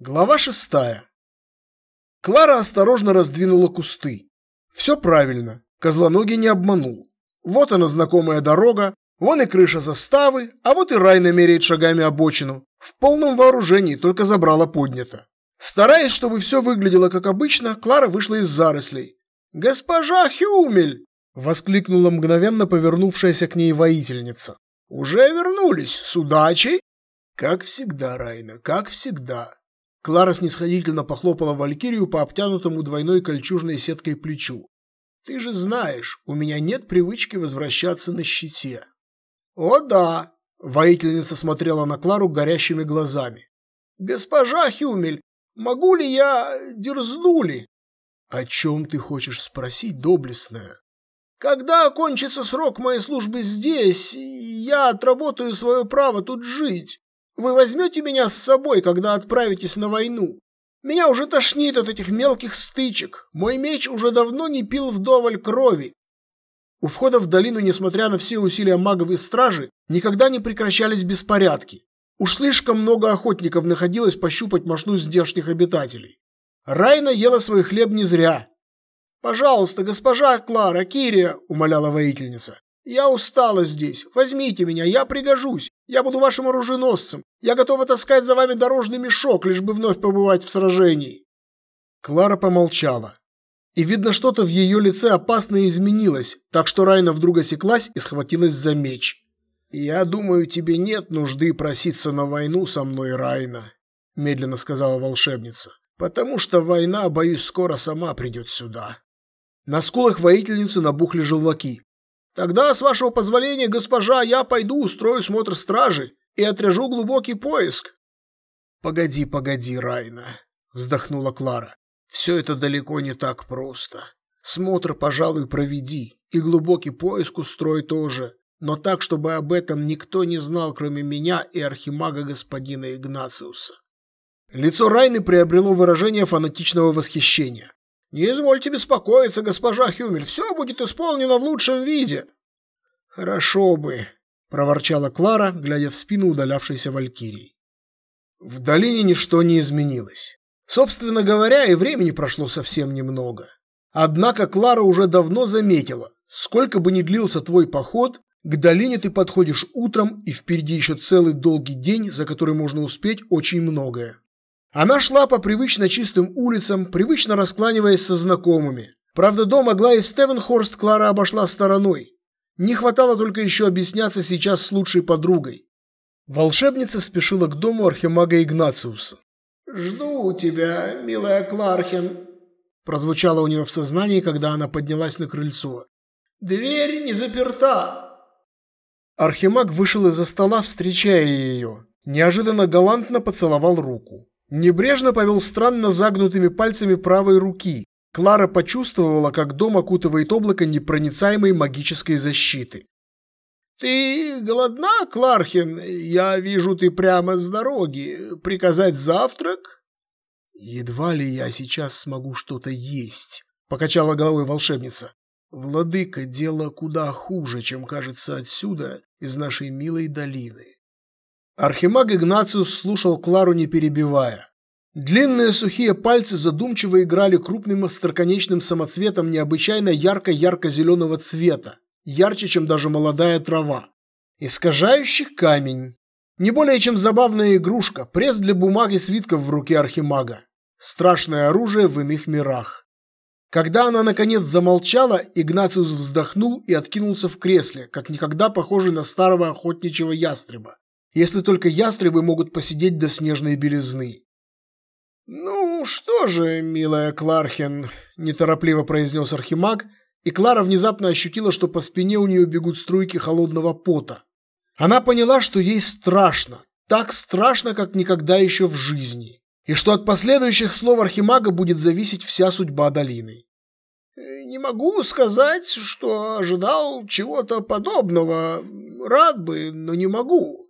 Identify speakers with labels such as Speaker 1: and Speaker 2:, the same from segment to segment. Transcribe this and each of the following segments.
Speaker 1: Глава шестая. Клара осторожно раздвинула кусты. Все правильно, козлоногий не обманул. Вот она знакомая дорога, вон и крыша заставы, а вот и рай намеряет шагами обочину. В полном вооружении, только забрала поднято. Стараясь, чтобы все выглядело как обычно, Клара вышла из зарослей. «Госпожа Хюмель!» – воскликнула мгновенно повернувшаяся к ней воительница. «Уже вернулись, с удачей?» «Как всегда, Райна, как всегда», Клара снисходительно похлопала Валькирию по обтянутому двойной кольчужной сеткой плечу. «Ты же знаешь, у меня нет привычки возвращаться на щите». «О да!» – воительница смотрела на Клару горящими глазами. «Госпожа Хюмель, могу ли я... дерзну ли?» «О чем ты хочешь спросить, доблестная?» «Когда окончится срок моей службы здесь, я отработаю свое право тут жить. Вы возьмете меня с собой, когда отправитесь на войну? Меня уже тошнит от этих мелких стычек. Мой меч уже давно не пил вдоволь крови. У входа в долину, несмотря на все усилия магов и стражи, никогда не прекращались беспорядки. Уж слишком много охотников находилось пощупать мошну здешних обитателей. Райна ела свой хлеб не зря. «Пожалуйста, госпожа Клара, Кирия», – умоляла воительница, я устала здесь. Возьмите меня, я пригожусь. Я буду вашим оруженосцем. Я готова таскать за вами дорожный мешок, лишь бы вновь побывать в сражении. Клара помолчала. И видно, что-то в ее лице опасно изменилось, так что Райна вдруг осеклась и схватилась за меч. «Я думаю, тебе нет нужды проситься на войну со мной, Райна», – медленно сказала волшебница. «Потому что война, боюсь, скоро сама придет сюда». На скулах воительницы набухли желваки. Тогда, с вашего позволения, госпожа, я пойду устрою смотр стражи и отряжу глубокий поиск. Погоди, погоди, Райна, вздохнула Клара. Все это далеко не так просто. Смотр, пожалуй, проведи, и глубокий поиск устрой тоже, но так, чтобы об этом никто не знал, кроме меня и архимага господина Игнациуса. Лицо Райны приобрело выражение фанатичного восхищения. «Не извольте беспокоиться, госпожа Хюмель, все будет исполнено в лучшем виде». «Хорошо бы», – проворчала Клара, глядя в спину удалявшейся Валькирии. В долине ничто не изменилось. Собственно говоря, и времени прошло совсем немного. Однако Клара уже давно заметила, сколько бы ни длился твой поход, к долине ты подходишь утром, и впереди еще целый долгий день, за который можно успеть очень многое. Она шла по привычно чистым улицам, привычно раскланиваясь со знакомыми. Правда, дом Аглаи Стевенхорст Клара обошла стороной. Не хватало только еще объясняться сейчас с лучшей подругой. Волшебница спешила к дому архимага Игнациуса. «Жду тебя, милая Клархен», – прозвучало у нее в сознании, когда она поднялась на крыльцо. «Дверь не заперта». Архимаг вышел из-за стола, встречая ее. Неожиданно галантно поцеловал руку. Небрежно повел странно загнутыми пальцами правой руки. Клара почувствовала, как дом окутывает облако непроницаемой магической защиты. «Ты голодна, Клархин? Я вижу, ты прямо с дороги. Приказать завтрак?» «Едва ли я сейчас смогу что-то есть», — покачала головой волшебница. «Владыка, дело куда хуже, чем кажется отсюда, из нашей милой долины. Архимаг Игнациус слушал Клару не перебивая. Длинные сухие пальцы задумчиво играли крупным остроконечным самоцветом необычайно ярко-ярко-зеленого цвета, ярче, чем даже молодая трава. Искажающий камень. Не более чем забавная игрушка, пресс для бумаги свитков в руке архимага. Страшное оружие в иных мирах. Когда она наконец замолчала, Игнациус вздохнул и откинулся в кресле, как никогда похожий на старого охотничьего ястреба если только ястребы могут посидеть до снежной белизны. «Ну что же, милая Клархен», – неторопливо произнес Архимаг, и Клара внезапно ощутила, что по спине у нее бегут струйки холодного пота. Она поняла, что ей страшно, так страшно, как никогда еще в жизни, и что от последующих слов Архимага будет зависеть вся судьба долины. «Не могу сказать, что ожидал чего-то подобного. Рад бы, но не могу.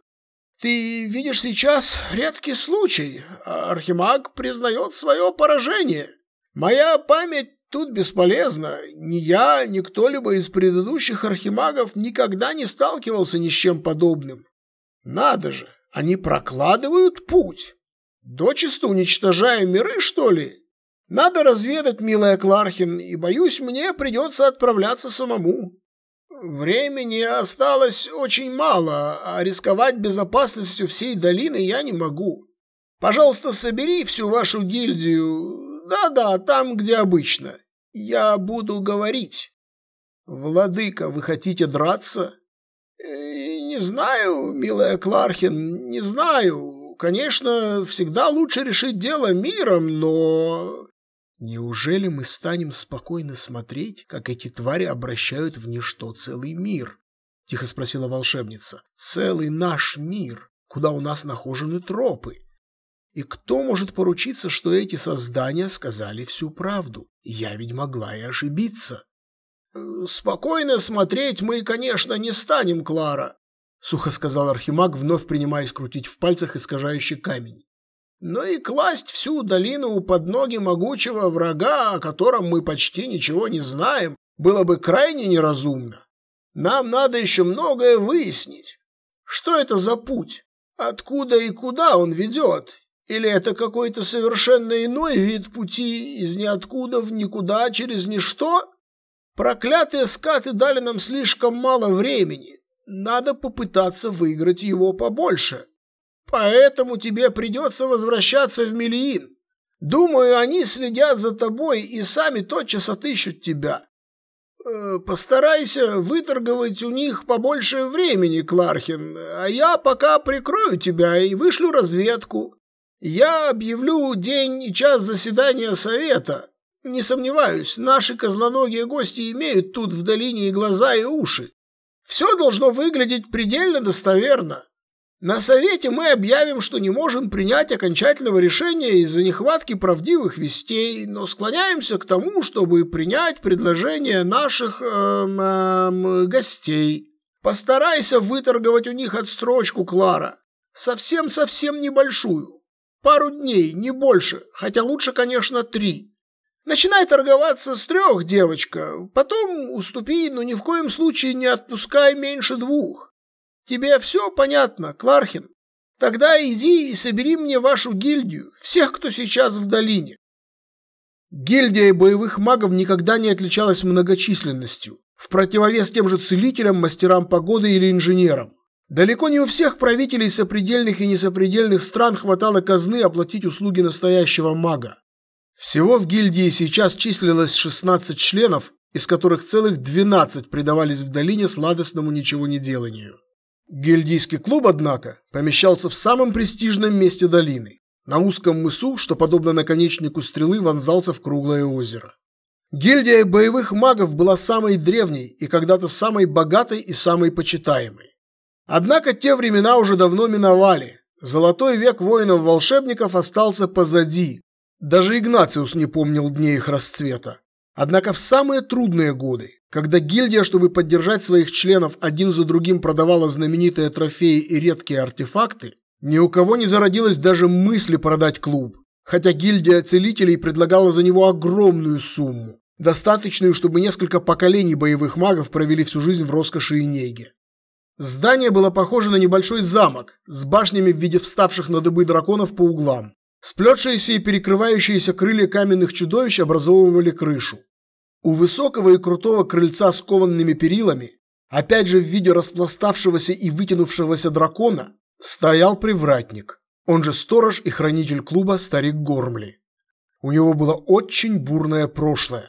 Speaker 1: Ты видишь сейчас редкий случай. Архимаг признает свое поражение. Моя память тут бесполезна. Ни я, ни кто-либо из предыдущих архимагов никогда не сталкивался ни с чем подобным. Надо же, они прокладывают путь. Дочисто уничтожая миры, что ли? Надо разведать, милая Клархин, и, боюсь, мне придется отправляться самому. Времени осталось очень мало, а рисковать безопасностью всей долины я не могу. Пожалуйста, собери всю вашу гильдию. Да-да, там, где обычно. Я буду говорить. Владыка, вы хотите драться? Э, не знаю, милая Клархин, не знаю. Конечно, всегда лучше решить дело миром, но... Неужели мы станем спокойно смотреть, как эти твари обращают в ничто целый мир? Тихо спросила волшебница. Целый наш мир, куда у нас нахожены тропы. И кто может поручиться, что эти создания сказали всю правду? Я ведь могла и ошибиться. «Э, «Спокойно смотреть мы, конечно, не станем, Клара», — сухо сказал Архимаг, вновь принимаясь крутить в пальцах искажающий камень. «Но и класть всю долину у подноги могучего врага, о котором мы почти ничего не знаем, было бы крайне неразумно. Нам надо еще многое выяснить. Что это за путь? Откуда и куда он ведет? Или это какой-то совершенно иной вид пути из ниоткуда в никуда через ничто? Проклятые скаты дали нам слишком мало времени. Надо попытаться выиграть его побольше. Поэтому тебе придется возвращаться в Мелиин. Думаю, они следят за тобой и сами тотчас отыщут тебя. Э, постарайся выторговать у них побольше времени, Клархин, а я пока прикрою тебя и вышлю разведку. Я объявлю день и час заседания совета. Не сомневаюсь, наши козлоногие гости имеют тут в долине и глаза, и уши. Все должно выглядеть предельно достоверно. На совете мы объявим, что не можем принять окончательного решения из-за нехватки правдивых вестей, но склоняемся к тому, чтобы принять предложение наших эм, эм, гостей. Постарайся выторговать у них отстрочку, Клара. Совсем-совсем небольшую. Пару дней, не больше, хотя лучше, конечно, три. Начинай торговаться с трех, девочка, потом уступи, но ни в коем случае не отпускай меньше двух. Тебе все понятно, Клархин? Тогда иди и собери мне вашу гильдию, всех, кто сейчас в долине. Гильдия боевых магов никогда не отличалась многочисленностью, в противовес тем же целителям, мастерам погоды или инженерам. Далеко не у всех правителей сопредельных и несопредельных стран хватало казны оплатить услуги настоящего мага. Всего в гильдии сейчас числилось 16 членов, из которых целых 12 предавались в долине сладостному ничего не деланию. Гильдийский клуб, однако, помещался в самом престижном месте долины, на узком мысу, что, подобно наконечнику стрелы, вонзался в круглое озеро. Гильдия боевых магов была самой древней и когда-то самой богатой и самой почитаемой. Однако те времена уже давно миновали. Золотой век воинов-волшебников остался позади. Даже Игнациус не помнил дней их расцвета. Однако в самые трудные годы, когда гильдия, чтобы поддержать своих членов, один за другим продавала знаменитые трофеи и редкие артефакты, ни у кого не зародилось даже мысли продать клуб, хотя гильдия целителей предлагала за него огромную сумму, достаточную, чтобы несколько поколений боевых магов провели всю жизнь в роскоши и неге. Здание было похоже на небольшой замок с башнями в виде вставших на дыбы драконов по углам. Сплетшиеся и перекрывающиеся крылья каменных чудовищ образовывали крышу. У высокого и крутого крыльца с кованными перилами, опять же в виде распластавшегося и вытянувшегося дракона, стоял привратник, он же сторож и хранитель клуба старик Гормли. У него было очень бурное прошлое.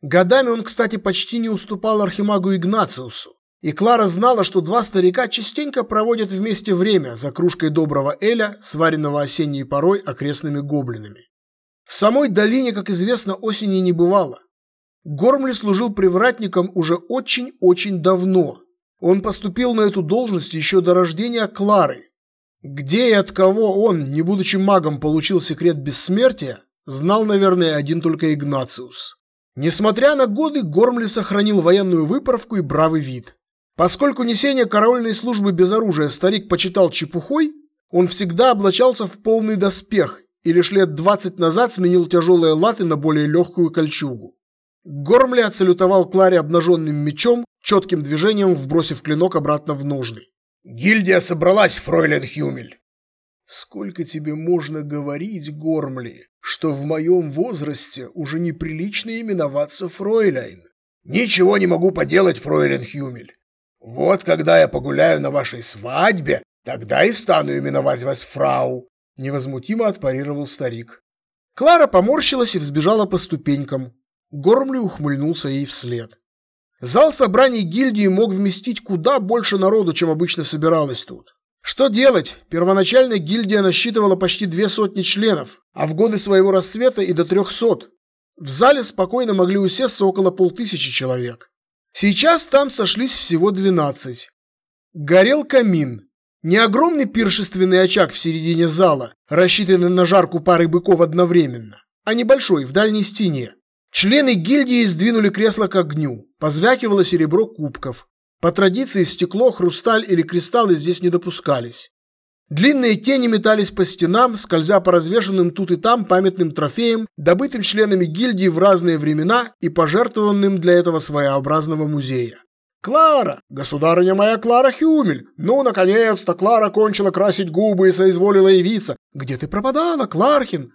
Speaker 1: Годами он, кстати, почти не уступал архимагу Игнациусу, и Клара знала, что два старика частенько проводят вместе время за кружкой доброго эля, сваренного осенней порой окрестными гоблинами. В самой долине, как известно, осени не бывало. Гормли служил привратником уже очень-очень давно. Он поступил на эту должность еще до рождения Клары. Где и от кого он, не будучи магом, получил секрет бессмертия, знал, наверное, один только Игнациус. Несмотря на годы, Гормли сохранил военную выправку и бравый вид. Поскольку несение караульной службы без оружия старик почитал чепухой, он всегда облачался в полный доспех и лишь лет 20 назад сменил тяжелые латы на более легкую кольчугу. Гормли отсалютовал Кларе обнаженным мечом, четким движением вбросив клинок обратно в ножны. «Гильдия собралась, фройлен Хюмель!» Сколько тебе можно говорить, Гормли, что в моем возрасте уже неприлично именоваться Фройляйн? Ничего не могу поделать, Фройлен Хюмель. Вот когда я погуляю на вашей свадьбе, тогда и стану именовать вас фрау, невозмутимо отпарировал старик. Клара поморщилась и взбежала по ступенькам. Гормли ухмыльнулся ей вслед. Зал собраний гильдии мог вместить куда больше народу, чем обычно собиралось тут. Что делать? Первоначально гильдия насчитывала почти две сотни членов, а в годы своего рассвета и до трехсот. В зале спокойно могли усесться около полтысячи человек. Сейчас там сошлись всего двенадцать. Горел камин. Не огромный пиршественный очаг в середине зала, рассчитанный на жарку пары быков одновременно, а небольшой, в дальней стене. Члены гильдии сдвинули кресло к огню, позвякивало серебро кубков. По традиции стекло, хрусталь или кристаллы здесь не допускались. Длинные тени метались по стенам, скользя по развешанным тут и там памятным трофеям, добытым членами гильдии в разные времена и пожертвованным для этого своеобразного музея. «Клара! Государыня моя Клара Хюмель! Ну, наконец-то Клара кончила красить губы и соизволила явиться! Где ты пропадала, Клархин?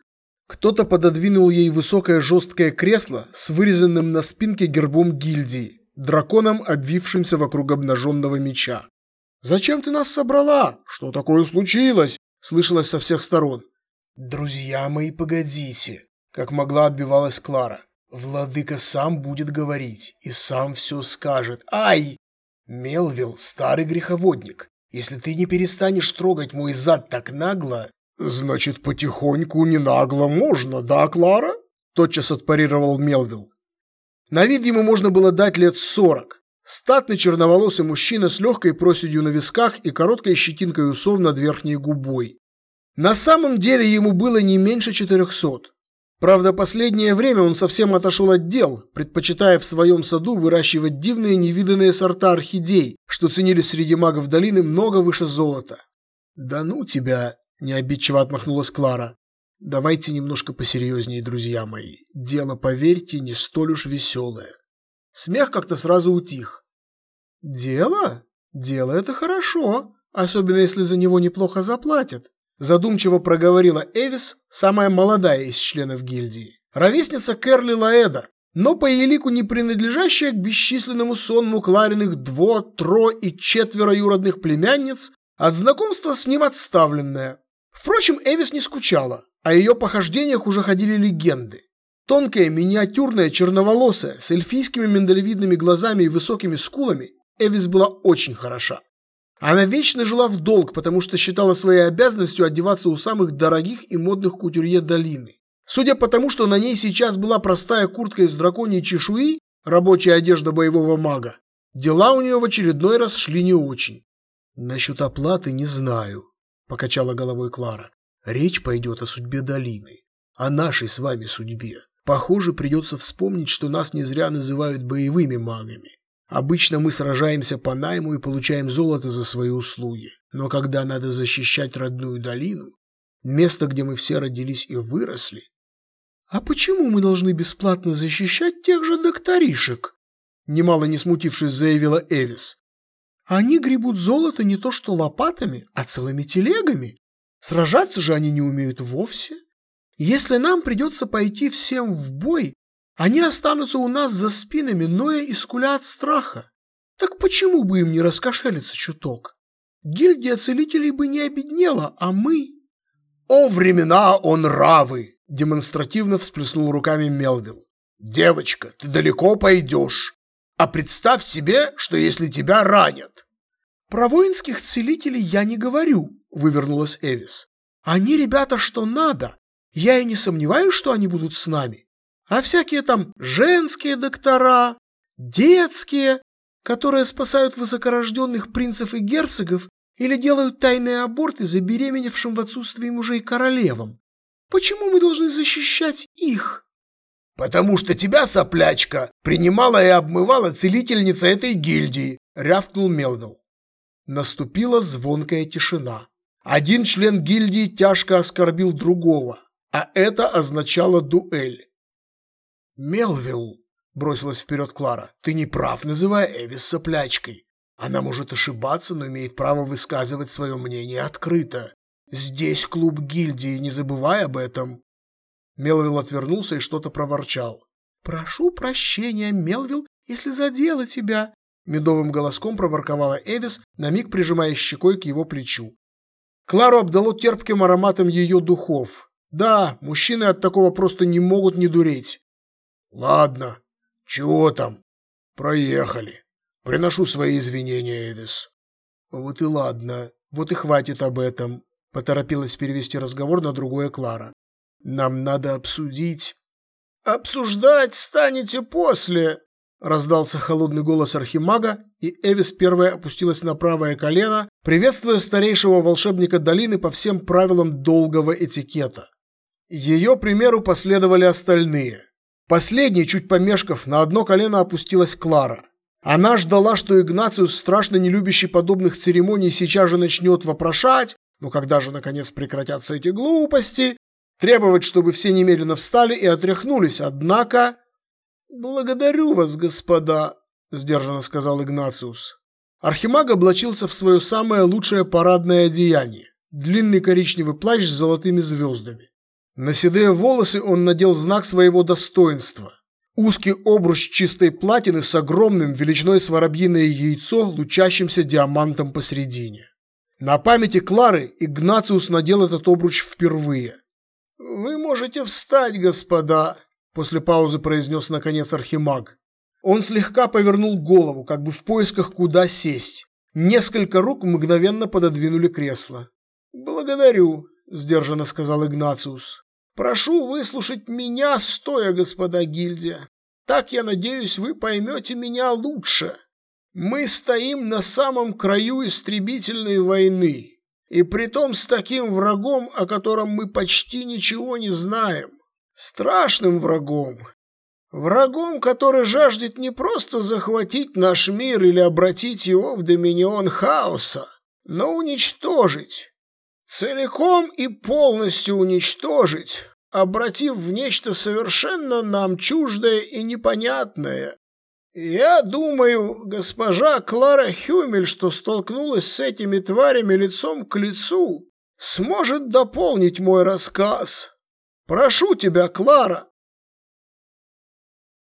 Speaker 1: Кто-то пододвинул ей высокое жесткое кресло с вырезанным на спинке гербом гильдии, драконом, обвившимся вокруг обнаженного меча. «Зачем ты нас собрала? Что такое случилось?» – слышалось со всех сторон. «Друзья мои, погодите!» – как могла отбивалась Клара. «Владыка сам будет говорить и сам все скажет. Ай! Мелвилл – старый греховодник. Если ты не перестанешь трогать мой зад так нагло, «Значит, потихоньку, не нагло можно, да, Клара?» Тотчас отпарировал Мелвилл. На вид ему можно было дать лет сорок. Статный черноволосый мужчина с легкой проседью на висках и короткой щетинкой усов над верхней губой. На самом деле ему было не меньше четырехсот. Правда, последнее время он совсем отошел от дел, предпочитая в своем саду выращивать дивные невиданные сорта орхидей, что ценили среди магов долины много выше золота. «Да ну тебя!» Необидчиво отмахнулась Клара. Давайте немножко посерьезнее, друзья мои. Дело, поверьте, не столь уж веселое. Смех как-то сразу утих. Дело? Дело это хорошо, особенно если за него неплохо заплатят. Задумчиво проговорила Эвис, самая молодая из членов гильдии. Ровесница Керли Лаэда, но по елику не принадлежащая к бесчисленному сонму Клариных дво, тро и четверо юродных племянниц, от знакомства с ним отставленная. Впрочем, Эвис не скучала, о ее похождениях уже ходили легенды. Тонкая, миниатюрная, черноволосая, с эльфийскими миндалевидными глазами и высокими скулами, Эвис была очень хороша. Она вечно жила в долг, потому что считала своей обязанностью одеваться у самых дорогих и модных кутюрье долины. Судя по тому, что на ней сейчас была простая куртка из драконьей чешуи, рабочая одежда боевого мага, дела у нее в очередной раз шли не очень. Насчет оплаты не знаю, – покачала головой Клара. «Речь пойдет о судьбе долины, о нашей с вами судьбе. Похоже, придется вспомнить, что нас не зря называют боевыми магами. Обычно мы сражаемся по найму и получаем золото за свои услуги. Но когда надо защищать родную долину, место, где мы все родились и выросли... А почему мы должны бесплатно защищать тех же докторишек? Немало не смутившись, заявила Эвис. Они гребут золото не то что лопатами, а целыми телегами. Сражаться же они не умеют вовсе. Если нам придется пойти всем в бой, они останутся у нас за спинами, ноя и скуля от страха. Так почему бы им не раскошелиться чуток? Гильдия целителей бы не обеднела, а мы... «О, времена он равы!» – демонстративно всплеснул руками Мелвилл. «Девочка, ты далеко пойдешь. А представь себе, что если тебя ранят. Про воинских целителей я не говорю, вывернулась Эвис. Они ребята что надо. Я и не сомневаюсь, что они будут с нами. А всякие там женские доктора, детские, которые спасают высокорожденных принцев и герцогов или делают тайные аборты забеременевшим в отсутствии мужей королевам. Почему мы должны защищать их? «Потому что тебя, соплячка, принимала и обмывала целительница этой гильдии», — рявкнул Мелвилл. Наступила звонкая тишина. Один член гильдии тяжко оскорбил другого, а это означало дуэль. «Мелвилл», — бросилась вперед Клара, — «ты не прав, называя Эвис соплячкой. Она может ошибаться, но имеет право высказывать свое мнение открыто. Здесь клуб гильдии, не забывай об этом. Мелвилл отвернулся и что-то проворчал. «Прошу прощения, Мелвилл, если задела тебя», медовым голоском проворковала Эвис, на миг прижимая щекой к его плечу. Клару обдало терпким ароматом ее духов. Да, мужчины от такого просто не могут не дуреть. «Ладно, чего там? Проехали. Приношу свои извинения, Эвис». «Вот и ладно, вот и хватит об этом», – поторопилась перевести разговор на другое Клара. «Нам надо обсудить...» «Обсуждать станете после!» Раздался холодный голос Архимага, и Эвис первая опустилась на правое колено, приветствуя старейшего волшебника долины по всем правилам долгого этикета. Ее примеру последовали остальные. Последней, чуть помешков, на одно колено опустилась Клара. Она ждала, что Игнациус, страшно не любящий подобных церемоний, сейчас же начнет вопрошать, но когда же наконец прекратятся эти глупости, требовать, чтобы все немедленно встали и отряхнулись, однако... «Благодарю вас, господа», – сдержанно сказал Игнациус. Архимаг облачился в свое самое лучшее парадное одеяние – длинный коричневый плащ с золотыми звездами. На седые волосы он надел знак своего достоинства – узкий обруч чистой платины с огромным величиной с воробьиное яйцо, лучащимся диамантом посередине. На памяти Клары Игнациус надел этот обруч впервые – «Вы можете встать, господа», – после паузы произнес наконец Архимаг. Он слегка повернул голову, как бы в поисках, куда сесть. Несколько рук мгновенно пододвинули кресло. «Благодарю», – сдержанно сказал Игнациус. «Прошу выслушать меня, стоя, господа гильдия. Так, я надеюсь, вы поймете меня лучше. Мы стоим на самом краю истребительной войны. И притом с таким врагом, о котором мы почти ничего не знаем. Страшным врагом. Врагом, который жаждет не просто захватить наш мир или обратить его в доминион хаоса, но уничтожить. Целиком и полностью уничтожить, обратив в нечто совершенно нам чуждое и непонятное, «Я думаю, госпожа Клара Хюмель, что столкнулась с этими тварями лицом к лицу, сможет дополнить мой рассказ. Прошу тебя, Клара!»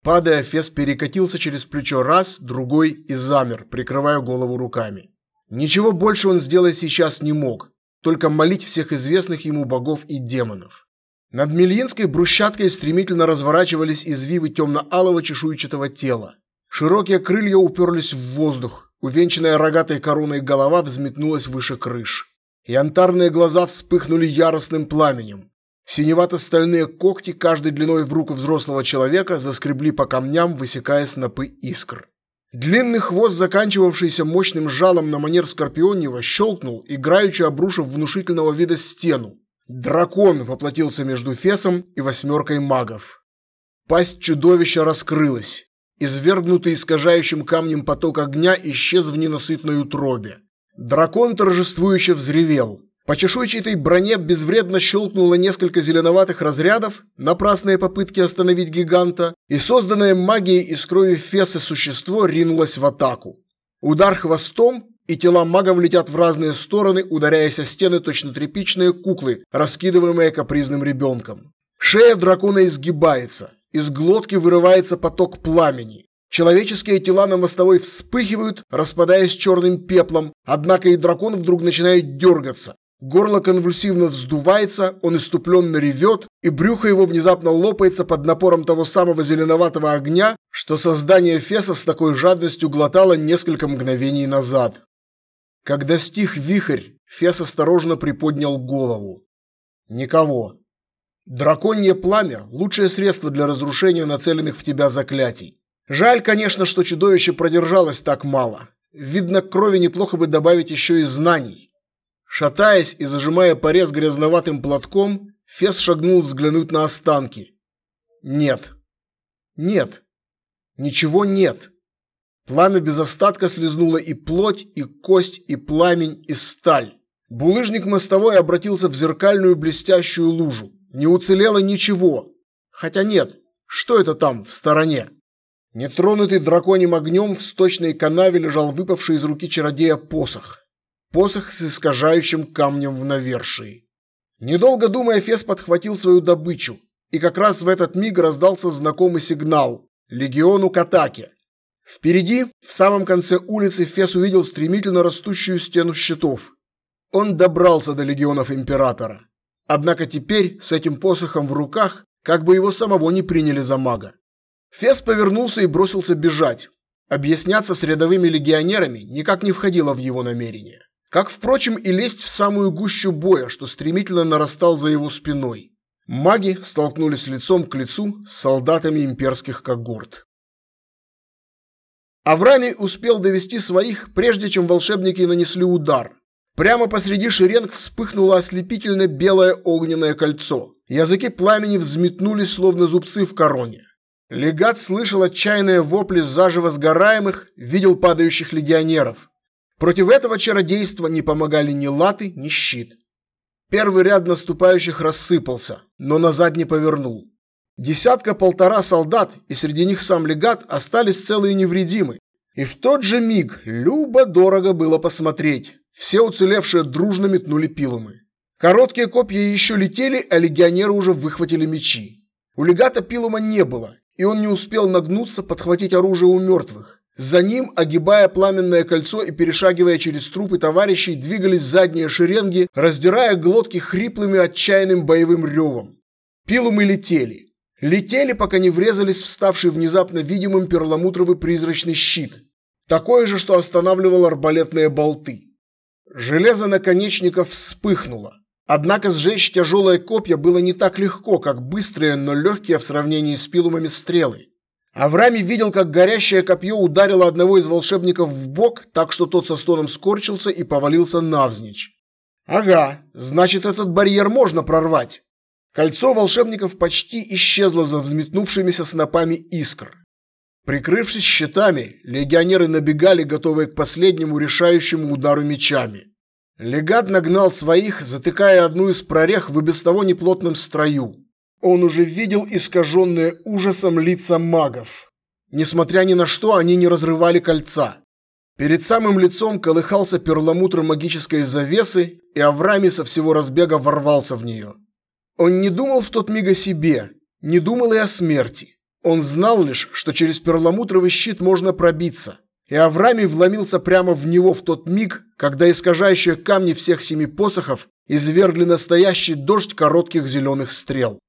Speaker 2: Падая, Фес перекатился через плечо раз, другой и замер, прикрывая голову руками. Ничего больше он сделать сейчас не мог, только молить всех известных ему богов и демонов. Над Мельинской брусчаткой стремительно разворачивались извивы темно-алого чешуйчатого тела. Широкие крылья уперлись в воздух. Увенчанная рогатой короной голова взметнулась выше крыш. Янтарные глаза вспыхнули яростным пламенем. Синевато-стальные когти, каждой длиной в руку взрослого человека, заскребли по камням, высекая снопы искр. Длинный хвост, заканчивавшийся мощным жалом на манер скорпионьего, щелкнул, играючи обрушив внушительного вида стену. Дракон воплотился между Фесом и восьмеркой магов. Пасть чудовища раскрылась. Извергнутый искажающим камнем поток огня исчез в ненасытной утробе. Дракон торжествующе взревел. По чешуйчатой броне безвредно щелкнуло несколько зеленоватых разрядов, напрасные попытки остановить гиганта, и созданное магией из крови Фесы существо ринулось в атаку. Удар хвостом, и тела магов летят в разные стороны, ударяясь о стены точно тряпичные куклы, раскидываемые капризным ребенком. Шея дракона изгибается, из глотки вырывается поток пламени. Человеческие тела на мостовой вспыхивают, распадаясь черным пеплом, однако и дракон вдруг начинает дергаться. Горло конвульсивно вздувается, он иступленно ревет, и брюхо его внезапно лопается под напором того самого зеленоватого огня, что создание Феса с такой жадностью глотало несколько мгновений назад. Когда стих вихрь, Фес осторожно приподнял голову. Никого. Драконье пламя – лучшее средство для разрушения нацеленных в тебя заклятий. Жаль, конечно, что чудовище продержалось так мало. Видно, к крови неплохо бы добавить еще и знаний. Шатаясь и зажимая порез грязноватым платком, Фес шагнул взглянуть на останки. Нет. Нет. Ничего нет. Пламя без остатка слезнуло и плоть, и кость, и пламень, и сталь. Булыжник мостовой обратился в зеркальную блестящую лужу. Не уцелело ничего. Хотя нет, что это там, в стороне? Нетронутый драконьим огнем в сточной канаве лежал выпавший из руки чародея посох. посох с искажающим камнем в навершии. Недолго думая, Фес подхватил свою добычу, и как раз в этот миг раздался знакомый сигнал – легиону к атаке. Впереди, в самом конце улицы, Фес увидел стремительно растущую стену щитов. Он добрался до легионов Императора. Однако теперь, с этим посохом в руках, как бы его самого не приняли за мага. Фес повернулся и бросился бежать. Объясняться с рядовыми легионерами никак не входило в его намерение. Как, впрочем, и лезть в самую гущу боя, что стремительно нарастал за его спиной. Маги столкнулись лицом к лицу с солдатами имперских когорт. Авраамий успел довести своих, прежде чем волшебники нанесли удар. Прямо посреди шеренг вспыхнуло ослепительно белое огненное кольцо. Языки пламени взметнулись, словно зубцы в короне. Легат слышал отчаянные вопли заживо сгораемых, видел падающих легионеров. Против этого чародейства не помогали ни латы, ни щит. Первый ряд наступающих рассыпался, но назад не повернул. Десятка-полтора солдат, и среди них сам легат, остались целы и невредимы. И в тот же миг любо-дорого было посмотреть. Все уцелевшие дружно метнули пилумы. Короткие копья еще летели, а легионеры уже выхватили мечи. У легата пилума не было, и он не успел нагнуться, подхватить оружие у мертвых. За ним, огибая пламенное кольцо и перешагивая через трупы товарищей, двигались задние шеренги, раздирая глотки хриплыми отчаянным боевым ревом. Пилумы летели. Летели, пока не врезались в ставший внезапно видимым перламутровый призрачный щит. Такой же, что останавливал арбалетные болты. Железо наконечников вспыхнуло. Однако сжечь тяжелое копья было не так легко, как быстрые, но легкие в сравнении с пилумами стрелы. Авраами видел, как горящее копье ударило одного из волшебников в бок, так что тот со стоном скорчился и повалился навзничь. Ага, значит, этот барьер можно прорвать. Кольцо волшебников почти исчезло за взметнувшимися снопами искр. Прикрывшись щитами, легионеры набегали, готовые к последнему решающему удару мечами. Легат нагнал своих, затыкая одну из прорех в и без того неплотном строю. Он уже видел искаженные ужасом лица магов. Несмотря ни на что, они не разрывали кольца. Перед самым лицом колыхался перламутр магической завесы, и Авраами со всего разбега ворвался в нее. Он не думал в тот миг о себе, не думал и о смерти. Он знал лишь, что через перламутровый щит можно пробиться. И Авраамий вломился прямо в него в тот миг, когда искажающие камни всех семи посохов извергли настоящий дождь коротких зеленых стрел.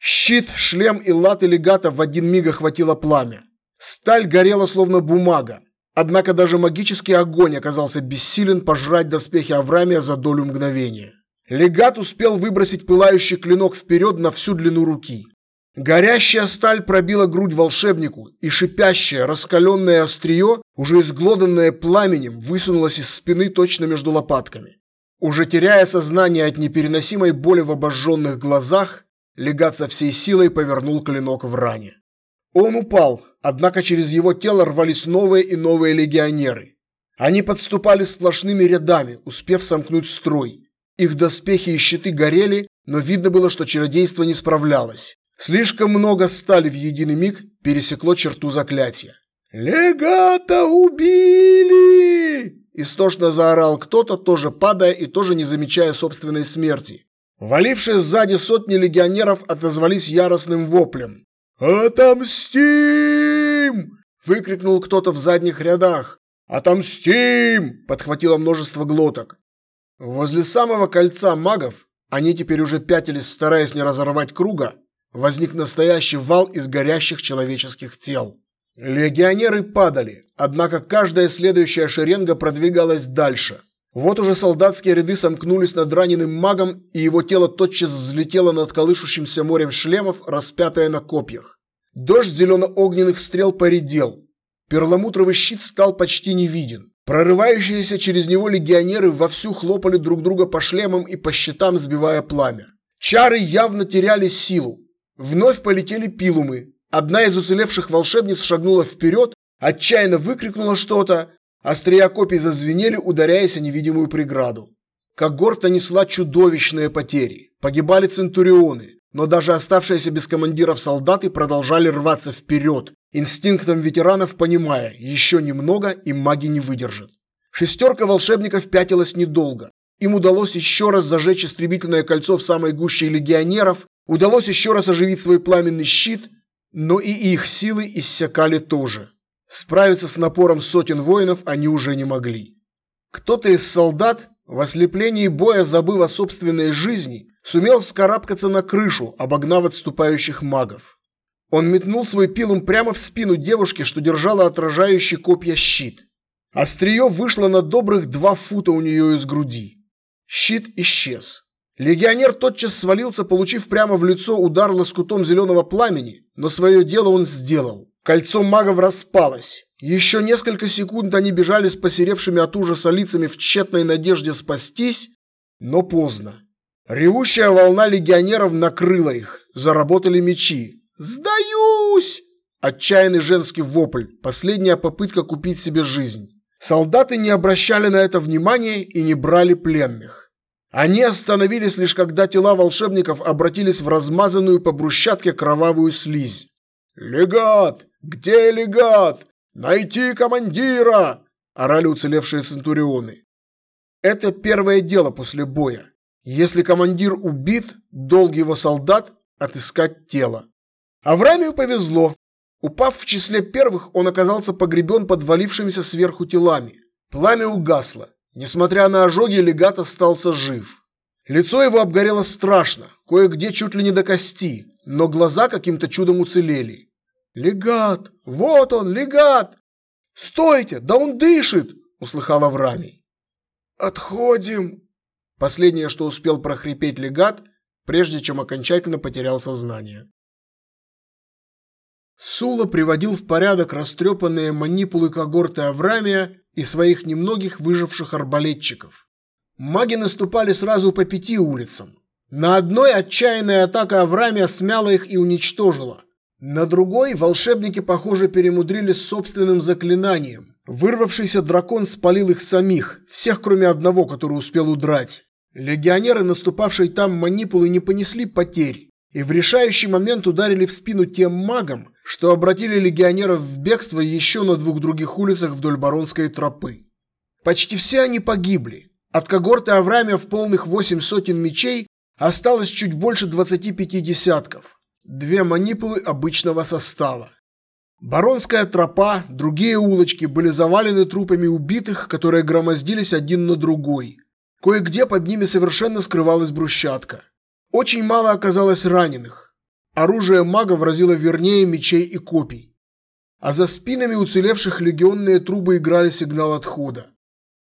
Speaker 2: Щит, шлем и латы легата в один миг охватило пламя. Сталь горела словно бумага. Однако даже магический огонь оказался бессилен пожрать доспехи Авраамия за долю мгновения. Легат успел выбросить пылающий клинок вперед на всю длину руки. Горящая сталь пробила грудь волшебнику, и шипящее, раскаленное острие, уже изглоданное пламенем, высунулось из спины точно между лопатками. Уже теряя сознание от непереносимой боли в обожженных глазах, легат со всей силой повернул клинок в ране. Он упал, однако через его тело рвались новые и новые легионеры. Они подступали сплошными рядами, успев сомкнуть строй. Их доспехи и щиты горели, но видно было, что чародейство не справлялось. Слишком много стали в единый миг пересекло черту заклятия. «Легата убили!» Истошно заорал кто-то, тоже падая и тоже не замечая собственной смерти. Валившие сзади сотни легионеров отозвались яростным воплем. «Отомстим!» – выкрикнул кто-то в задних рядах. «Отомстим!» – подхватило множество глоток. Возле самого кольца магов, они теперь уже пятились, стараясь не разорвать круга, возник настоящий вал из горящих человеческих тел. Легионеры падали, однако каждая следующая шеренга продвигалась дальше. Вот уже солдатские ряды сомкнулись над раненым магом, и его тело тотчас взлетело над колышущимся морем шлемов, распятое на копьях. Дождь зелено-огненных стрел поредел. Перламутровый щит стал почти невиден. Прорывающиеся через него легионеры вовсю хлопали друг друга по шлемам и по щитам, сбивая пламя. Чары явно теряли силу. Вновь полетели пилумы. Одна из уцелевших волшебниц шагнула вперед, отчаянно выкрикнула что-то. Острия копий зазвенели, ударяясь о невидимую преграду. Когорта несла чудовищные потери. Погибали центурионы, но даже оставшиеся без командиров солдаты продолжали рваться вперед, инстинктом ветеранов понимая, еще немного и маги не выдержат.
Speaker 1: Шестерка волшебников пятилась недолго. Им удалось еще раз зажечь истребительное кольцо в самой гуще легионеров, удалось еще раз оживить свой пламенный щит, но и их силы иссякали тоже. Справиться с напором сотен воинов они уже не могли. Кто-то из солдат, в ослеплении боя забыв о собственной жизни, сумел вскарабкаться на крышу, обогнав отступающих магов. Он метнул свой пилум прямо в спину девушки, что держала отражающий копья щит. Острие вышло на добрых два фута у нее из груди. Щит исчез. Легионер тотчас свалился, получив прямо в лицо удар лоскутом зеленого пламени, но свое дело он сделал. Кольцо магов распалось. Еще несколько секунд они бежали с посеревшими от ужаса лицами в тщетной надежде спастись, но поздно. Ревущая волна легионеров накрыла их, заработали мечи. «Сдаюсь!» Отчаянный женский вопль, последняя попытка купить себе жизнь. Солдаты не обращали на это внимания и не брали пленных. Они остановились лишь когда тела волшебников обратились в размазанную по брусчатке кровавую слизь. «Легат! Где легат? Найти командира!» – орали уцелевшие центурионы. Это первое дело после боя. Если командир убит, долг его солдат – отыскать тело. Аврамию повезло. Упав в числе первых, он оказался погребен под валившимися сверху телами. Пламя угасло. Несмотря на ожоги, легат остался жив. Лицо его обгорело страшно, кое-где чуть ли не до кости, но глаза каким-то чудом уцелели. «Легат! Вот он, легат! Стойте! Да он дышит!» – услыхал Аврамий. «Отходим!» Последнее, что успел прохрипеть легат, прежде чем окончательно потерял сознание. Сула приводил в порядок растрепанные манипулы когорты Аврамия и своих немногих выживших арбалетчиков. Маги наступали сразу по пяти улицам. На одной отчаянная атака Аврамия смяла их и уничтожила. На другой волшебники, похоже, перемудрили собственным заклинанием. Вырвавшийся дракон спалил их самих, всех кроме одного, который успел удрать. Легионеры, наступавшие там манипулы, не понесли потерь и в решающий момент ударили в спину тем магам, что обратили легионеров в бегство еще на двух других улицах вдоль Баронской тропы. Почти все они погибли. От когорты Аврамия в полных восемь сотен мечей осталось чуть больше 25 десятков. Две манипулы обычного состава. Баронская тропа, другие улочки были завалены трупами убитых, которые громоздились один на другой. Кое-где под ними совершенно скрывалась брусчатка. Очень мало оказалось раненых. Оружие магов разило вернее мечей и копий. А за спинами уцелевших легионные трубы играли сигнал отхода.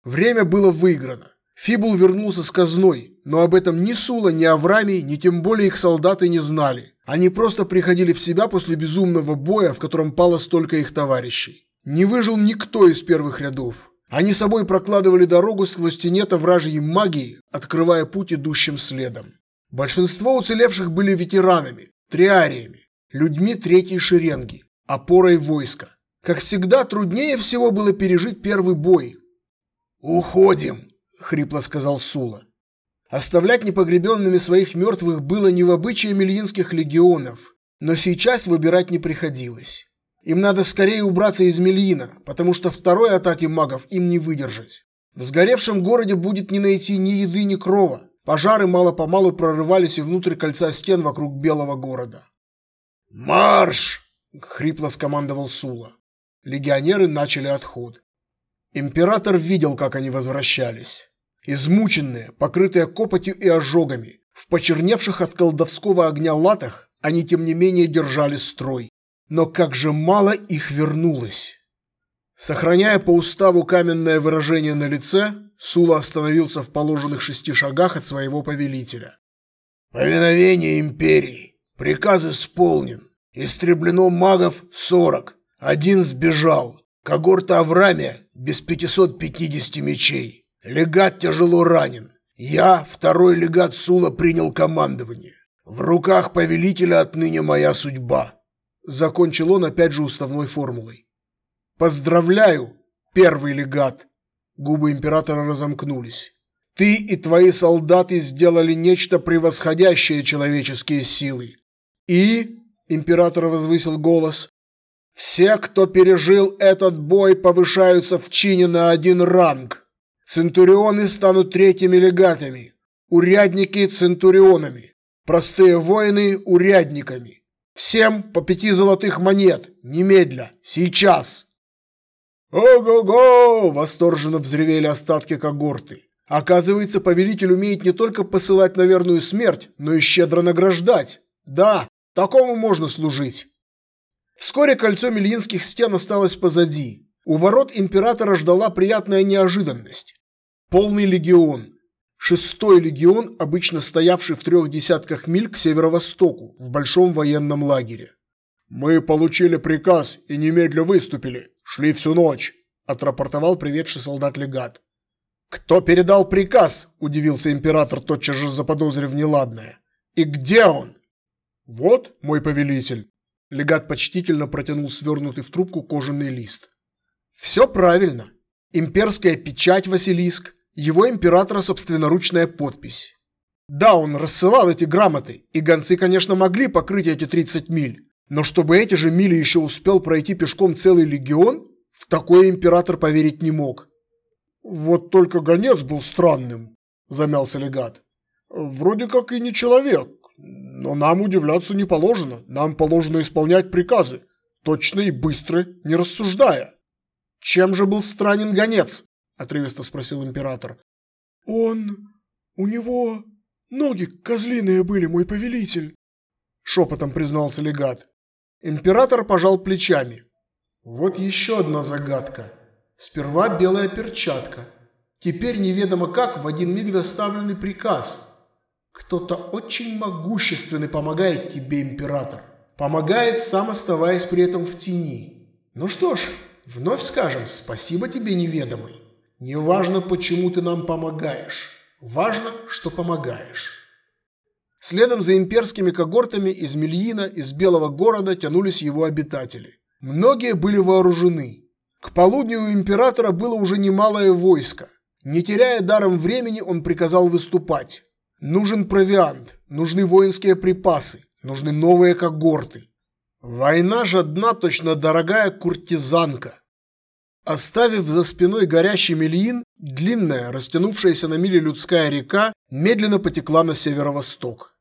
Speaker 1: Время было выиграно. Фибул вернулся с казной, но об этом ни Сула, ни Аврамий, ни тем более их солдаты не знали. Они просто приходили в себя после безумного боя, в котором пало столько их товарищей. Не выжил никто из первых рядов. Они собой прокладывали дорогу сквозь тенета вражьей магии, открывая путь идущим следом. Большинство уцелевших были ветеранами, триариями, людьми третьей шеренги, опорой войска. Как всегда, труднее всего было пережить первый бой. «Уходим», – хрипло сказал Сула. Оставлять непогребенными своих мертвых было не в обычае мельинских легионов, но сейчас выбирать не приходилось. Им надо скорее убраться из Мельина, потому что второй атаки магов им не выдержать. В сгоревшем городе будет не найти ни еды, ни крова. Пожары мало-помалу прорывались и внутрь кольца стен вокруг Белого города. «Марш!» – хрипло скомандовал Сула. Легионеры начали отход. Император видел, как они возвращались. Измученные, покрытые копотью и ожогами, в почерневших от колдовского огня латах, они тем не менее держали строй. Но как же мало их вернулось. Сохраняя по уставу каменное выражение на лице, Сула остановился в положенных шести шагах от своего повелителя. «Повиновение империи. Приказ исполнен. Истреблено магов сорок. Один сбежал. Когорта Аврамия без 550 мечей. Легат тяжело ранен. Я, второй легат Сула, принял командование. В руках повелителя отныне моя судьба». Закончил он опять же уставной формулой. «Поздравляю, первый легат!» Губы императора разомкнулись. «Ты и твои солдаты сделали нечто превосходящее человеческие силы. И...» – император возвысил голос. Все, кто пережил этот бой, повышаются в чине на один ранг. Центурионы станут третьими легатами, урядники – центурионами, простые воины – урядниками. Всем по пяти золотых монет, немедля, сейчас. «Ого-го!» – восторженно взревели остатки когорты. Оказывается, повелитель умеет не только посылать на верную смерть, но и щедро награждать. Да, такому можно служить. Вскоре кольцо Мельинских стен осталось позади. У ворот императора ждала приятная неожиданность. Полный легион. Шестой легион, обычно стоявший в трех десятках миль к северо-востоку, в большом военном лагере. «Мы получили приказ и немедля выступили. Шли всю ночь», – отрапортовал приведший солдат-легат. «Кто передал приказ?» – удивился император, тотчас же заподозрив неладное. «И где он?» «Вот, мой повелитель», Легат почтительно протянул свернутый в трубку кожаный лист. Все правильно. Имперская печать Василиск, его императора собственноручная подпись. Да, он рассылал эти грамоты, и гонцы, конечно, могли покрыть эти 30 миль, но чтобы эти же мили еще успел пройти пешком целый легион, в такое император поверить не мог. Вот только гонец был странным, замялся легат. Вроде как и не человек, но нам удивляться не положено. Нам положено исполнять приказы, точно и быстро, не рассуждая. Чем же был странен гонец? Отрывисто спросил император. Он... у него... ноги козлиные были, мой повелитель. Шепотом признался легат. Император пожал плечами. Вот еще одна загадка. Сперва белая перчатка. Теперь неведомо как в один миг доставленный приказ – кто-то очень могущественный помогает тебе, император. Помогает, сам оставаясь при этом в тени. Ну что ж, вновь скажем спасибо тебе, неведомый. Не важно, почему ты нам помогаешь. Важно, что помогаешь. Следом за имперскими когортами из Мельина, из Белого города тянулись его обитатели. Многие были вооружены. К полудню у императора было уже немалое войско. Не теряя даром времени, он приказал выступать. Нужен провиант, нужны воинские припасы, нужны новые когорты. Война жадна точно дорогая куртизанка. Оставив за спиной горящий Мельин, длинная, растянувшаяся на мили людская река медленно потекла на северо-восток.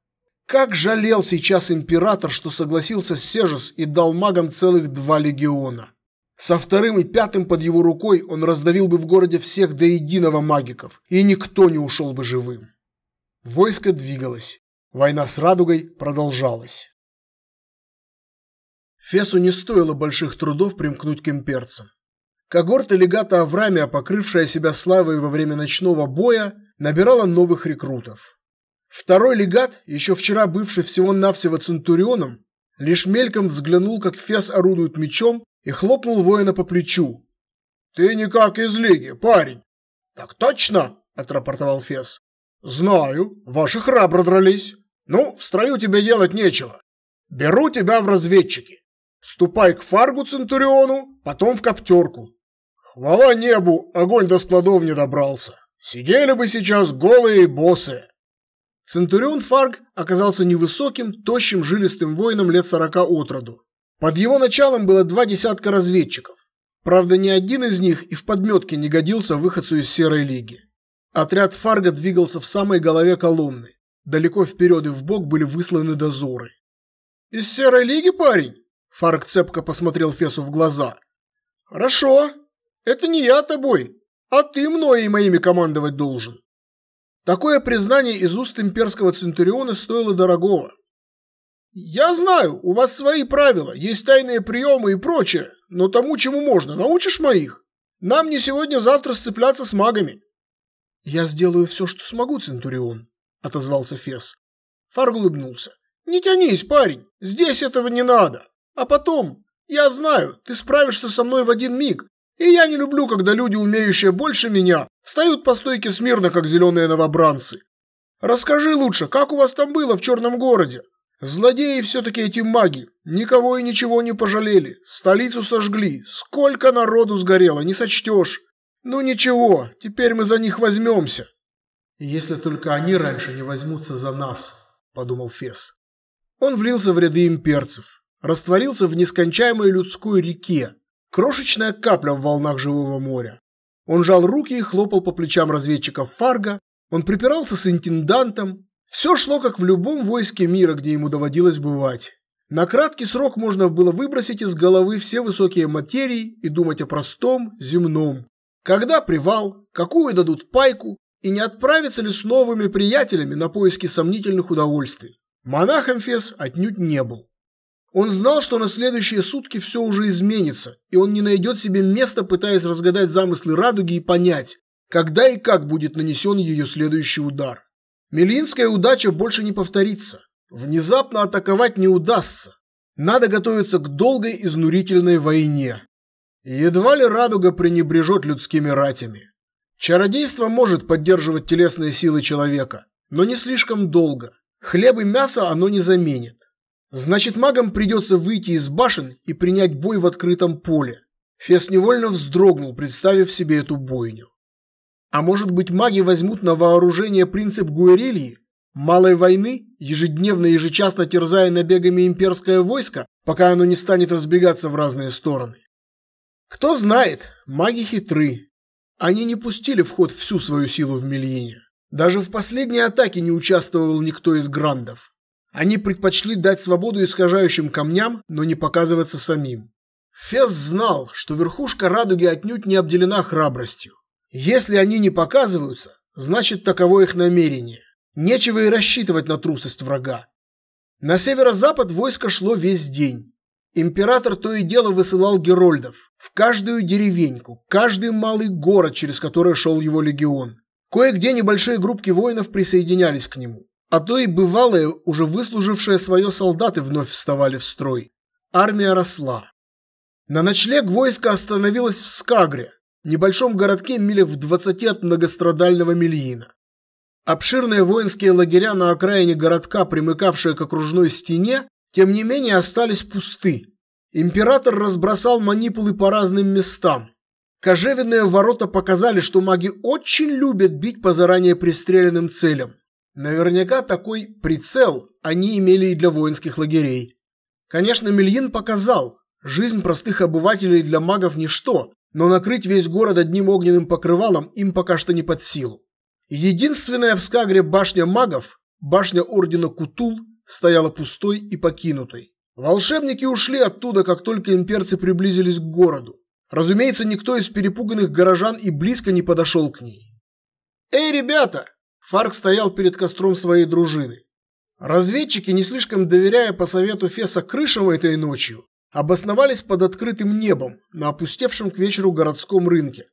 Speaker 1: Как жалел сейчас император, что согласился с Сежес и дал магам целых два легиона. Со вторым и пятым под его рукой он раздавил бы в городе всех до единого магиков, и никто не ушел бы живым. Войско двигалось. Война с радугой продолжалась. Фесу не стоило больших трудов примкнуть к имперцам. Когорта легата Аврамия, покрывшая себя славой во время ночного боя, набирала новых рекрутов. Второй легат, еще вчера бывший всего-навсего центурионом, лишь мельком взглянул, как Фес орудует мечом и хлопнул воина по плечу. «Ты никак из лиги, парень!» «Так точно!» – отрапортовал Фес. «Знаю, ваши храбро дрались. Ну, в строю тебе делать нечего. Беру тебя в разведчики. Ступай к Фаргу Центуриону, потом в Коптерку. Хвала небу, огонь до складов не добрался. Сидели бы сейчас голые и босые». Центурион Фарг оказался невысоким, тощим, жилистым воином лет сорока от роду. Под его началом было два десятка разведчиков. Правда, ни один из них и в подметке не годился выходцу из Серой Лиги. Отряд Фарго двигался в самой голове колонны. Далеко вперед и вбок были высланы дозоры. «Из Серой Лиги, парень?» Фарк цепко посмотрел Фесу в глаза. «Хорошо. Это не я тобой, а ты мной и моими командовать должен». Такое признание из уст имперского центуриона стоило дорогого. «Я знаю, у вас свои правила, есть тайные приемы и прочее, но тому, чему можно, научишь моих? Нам не сегодня-завтра сцепляться с магами». «Я сделаю все, что смогу, Центурион», – отозвался Фес. Фарг улыбнулся. «Не тянись, парень, здесь этого не надо. А потом, я знаю, ты справишься со мной в один миг, и я не люблю, когда люди, умеющие больше меня, встают по стойке смирно, как зеленые новобранцы. Расскажи лучше, как у вас там было в Черном городе? Злодеи все-таки эти маги, никого и ничего не пожалели, столицу сожгли, сколько народу сгорело, не сочтешь. Ну ничего, теперь мы за них возьмемся. Если только они раньше не возьмутся за нас, подумал Фес. Он влился в ряды имперцев. растворился в нескончаемой людской реке, крошечная капля в волнах живого моря. Он жал руки и хлопал по плечам разведчиков Фарго, он припирался с интендантом. Все шло как в любом войске мира, где ему доводилось бывать. На краткий срок можно было выбросить из головы все высокие материи и думать о простом, земном. Когда привал, какую дадут пайку, и не отправиться ли с новыми приятелями на поиски сомнительных удовольствий. Монахом Фес отнюдь не был. Он знал, что на следующие сутки все уже изменится, и он не найдет себе места, пытаясь разгадать замыслы радуги и понять, когда и как будет нанесен ее следующий удар. Мелинская удача больше не повторится. Внезапно атаковать не удастся. Надо готовиться к долгой изнурительной войне. Едва ли радуга пренебрежет людскими ратями. Чародейство может поддерживать телесные силы человека, но не слишком долго. Хлеб и мясо оно не заменит. Значит, магам придется выйти из башен и принять бой в открытом поле. Фес невольно вздрогнул, представив себе эту бойню. А может быть, маги возьмут на вооружение принцип Гуэрильи? Малой войны, ежедневно и ежечасно терзая набегами имперское войско, пока оно не станет разбегаться в разные стороны. Кто знает, маги хитры. Они не пустили в ход всю свою силу в Мельине. Даже в последней атаке не участвовал никто из грандов. Они предпочли дать свободу искажающим камням, но не показываться самим. Фес знал, что верхушка радуги отнюдь не обделена храбростью. Если они не показываются, значит таково их намерение. Нечего и рассчитывать на трусость врага. На северо-запад войско шло весь день. Император то и дело высылал герольдов в каждую деревеньку, каждый малый город, через который шел его легион. Кое-где небольшие группки воинов присоединялись к нему. А то и бывалые, уже выслужившие свое солдаты вновь вставали в строй. Армия росла. На ночлег войско остановилось в Скагре, небольшом городке милях в 20 от многострадального Мельина. Обширные воинские лагеря на окраине городка, примыкавшие к окружной стене, тем не менее остались пусты. Император разбросал манипулы по разным местам. Кожевенные ворота показали, что маги очень любят бить по заранее пристреленным целям. Наверняка такой прицел они имели и для воинских лагерей. Конечно, Мельин показал, жизнь простых обывателей для магов ничто, но накрыть весь город одним огненным покрывалом им пока что не под силу. Единственная в Скагре башня магов, башня ордена Кутул, стояла пустой и покинутой. Волшебники ушли оттуда, как только имперцы приблизились к городу. Разумеется, никто из перепуганных горожан и близко не подошел к ней. «Эй, ребята!» Фарк стоял перед костром своей дружины. Разведчики, не слишком доверяя по совету Феса крышам этой ночью, обосновались под открытым небом на опустевшем к вечеру городском рынке.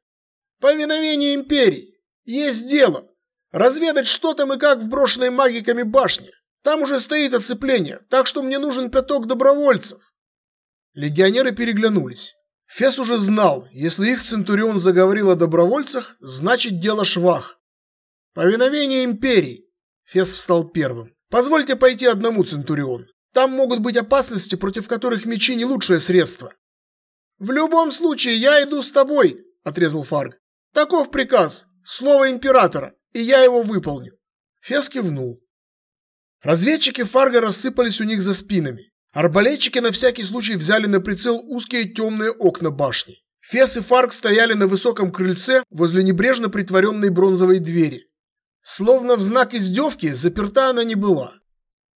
Speaker 1: Повиновение империи. Есть дело. Разведать, что там и как в брошенной магиками башне. Там уже стоит оцепление, так что мне нужен пяток добровольцев. Легионеры переглянулись. Фес уже знал, если их Центурион заговорил о добровольцах, значит дело швах. «Повиновение империи!» Фес встал первым. «Позвольте пойти одному, Центурион. Там могут быть опасности, против которых мечи не лучшее средство». «В любом случае, я иду с тобой», – отрезал Фарг. «Таков приказ. Слово императора, и я его выполню». Фес кивнул. Разведчики Фарга рассыпались у них за спинами. Арбалетчики на всякий случай взяли на прицел узкие темные окна башни. Фес и Фарг стояли на высоком крыльце возле небрежно притворенной бронзовой двери. Словно в знак издевки, заперта она не была.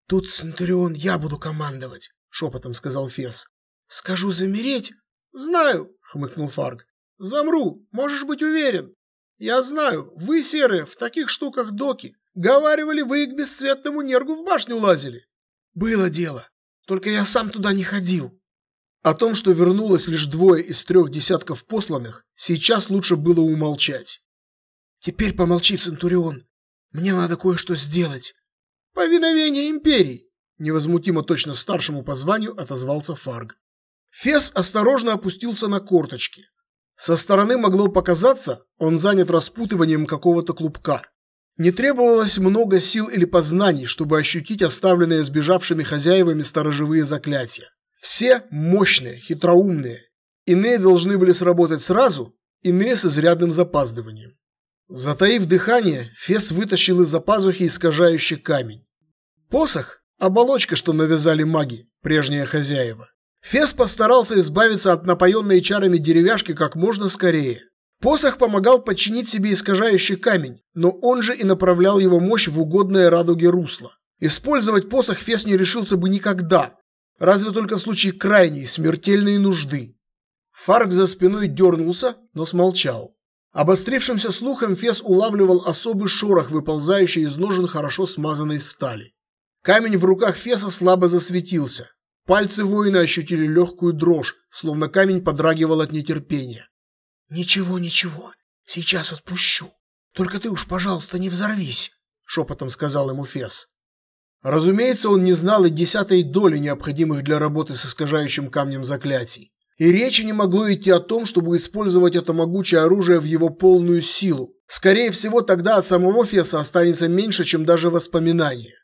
Speaker 1: «Тут, Центурион, я буду командовать», — шепотом сказал Фес. «Скажу замереть?» «Знаю», — хмыкнул Фарг. «Замру, можешь быть уверен. Я знаю, вы, серые, в таких штуках доки. Говаривали, вы к бесцветному нергу в башню лазили». «Было дело, только я сам туда не ходил». О том, что вернулось лишь двое из трех десятков посланных, сейчас лучше было умолчать. «Теперь помолчи, Центурион. Мне надо кое-что сделать. Повиновение империи, невозмутимо точно старшему по званию отозвался Фарг. Фес осторожно опустился на корточки. Со стороны могло показаться, он занят распутыванием какого-то клубка. Не требовалось много сил или познаний, чтобы ощутить оставленные сбежавшими хозяевами сторожевые заклятия. Все мощные, хитроумные. Иные должны были сработать сразу, иные с изрядным запаздыванием. Затаив дыхание, Фес вытащил из-за пазухи искажающий камень. Посох – оболочка, что навязали маги. прежние хозяева. Фес постарался избавиться от напоенной чарами деревяшки как можно скорее. Посох помогал подчинить себе искажающий камень, но он же и направлял его мощь в угодное радуге русло. Использовать посох Фес не решился бы никогда, разве только в случае крайней смертельной нужды. Фарк за спиной дернулся, но смолчал. Обострившимся слухом Фес улавливал особый шорох, выползающий из ножен хорошо смазанной стали. Камень в руках Феса слабо засветился. Пальцы воина ощутили легкую дрожь, словно камень подрагивал от нетерпения.
Speaker 2: «Ничего, ничего, сейчас отпущу. Только ты уж, пожалуйста, не взорвись», – шепотом сказал ему Фес.
Speaker 1: Разумеется, он не знал и десятой доли необходимых для работы с искажающим камнем заклятий. И речи не могло идти о том, чтобы использовать это могучее оружие в его полную силу. Скорее всего, тогда от самого Феса останется меньше, чем даже воспоминания.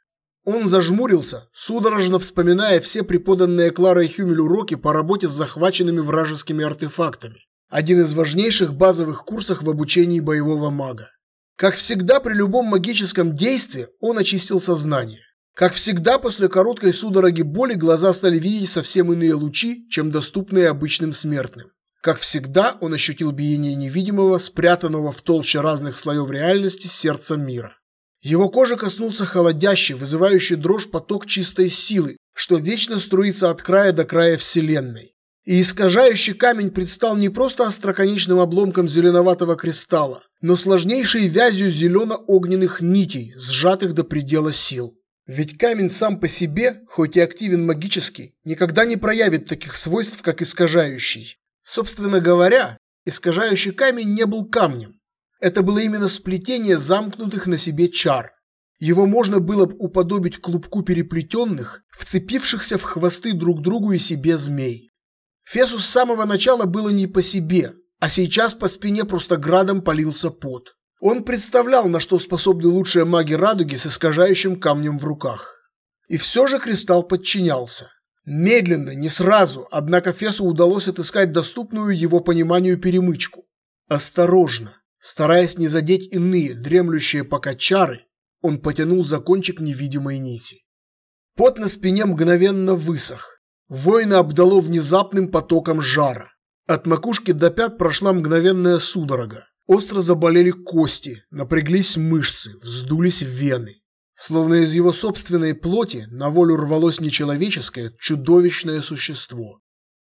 Speaker 1: Он зажмурился, судорожно вспоминая все преподанные Кларой Хюмель уроки по работе с захваченными вражескими артефактами. Один из важнейших базовых курсов в обучении боевого мага. Как всегда при любом магическом действии он очистил сознание. Как всегда, после короткой судороги боли глаза стали видеть совсем иные лучи, чем доступные обычным смертным. Как всегда, он ощутил биение невидимого, спрятанного в толще разных слоев реальности сердца мира. Его кожа коснулся холодящий, вызывающий дрожь поток чистой силы, что вечно струится от края до края Вселенной. И искажающий камень предстал не просто остроконечным обломком зеленоватого кристалла, но сложнейшей вязью зелено-огненных нитей, сжатых до предела сил. Ведь камень сам по себе, хоть и активен магически, никогда не проявит таких свойств, как искажающий. Собственно говоря, искажающий камень не был камнем. Это было именно сплетение замкнутых на себе чар. Его можно было бы уподобить клубку переплетенных, вцепившихся в хвосты друг другу и себе змей. Фесу с самого начала было не по себе, а сейчас по спине просто градом полился пот. Он представлял, на что способны лучшие маги радуги с искажающим камнем в руках. И все же кристалл подчинялся. Медленно, не сразу, однако Фесу удалось отыскать доступную его пониманию перемычку. Осторожно, стараясь не задеть иные, дремлющие пока чары, он потянул за кончик невидимой нити. Пот на спине мгновенно высох. Воина обдало внезапным потоком жара. От макушки до пят прошла мгновенная судорога. Остро заболели кости, напряглись мышцы, вздулись вены. Словно из его собственной плоти на волю рвалось нечеловеческое, чудовищное существо.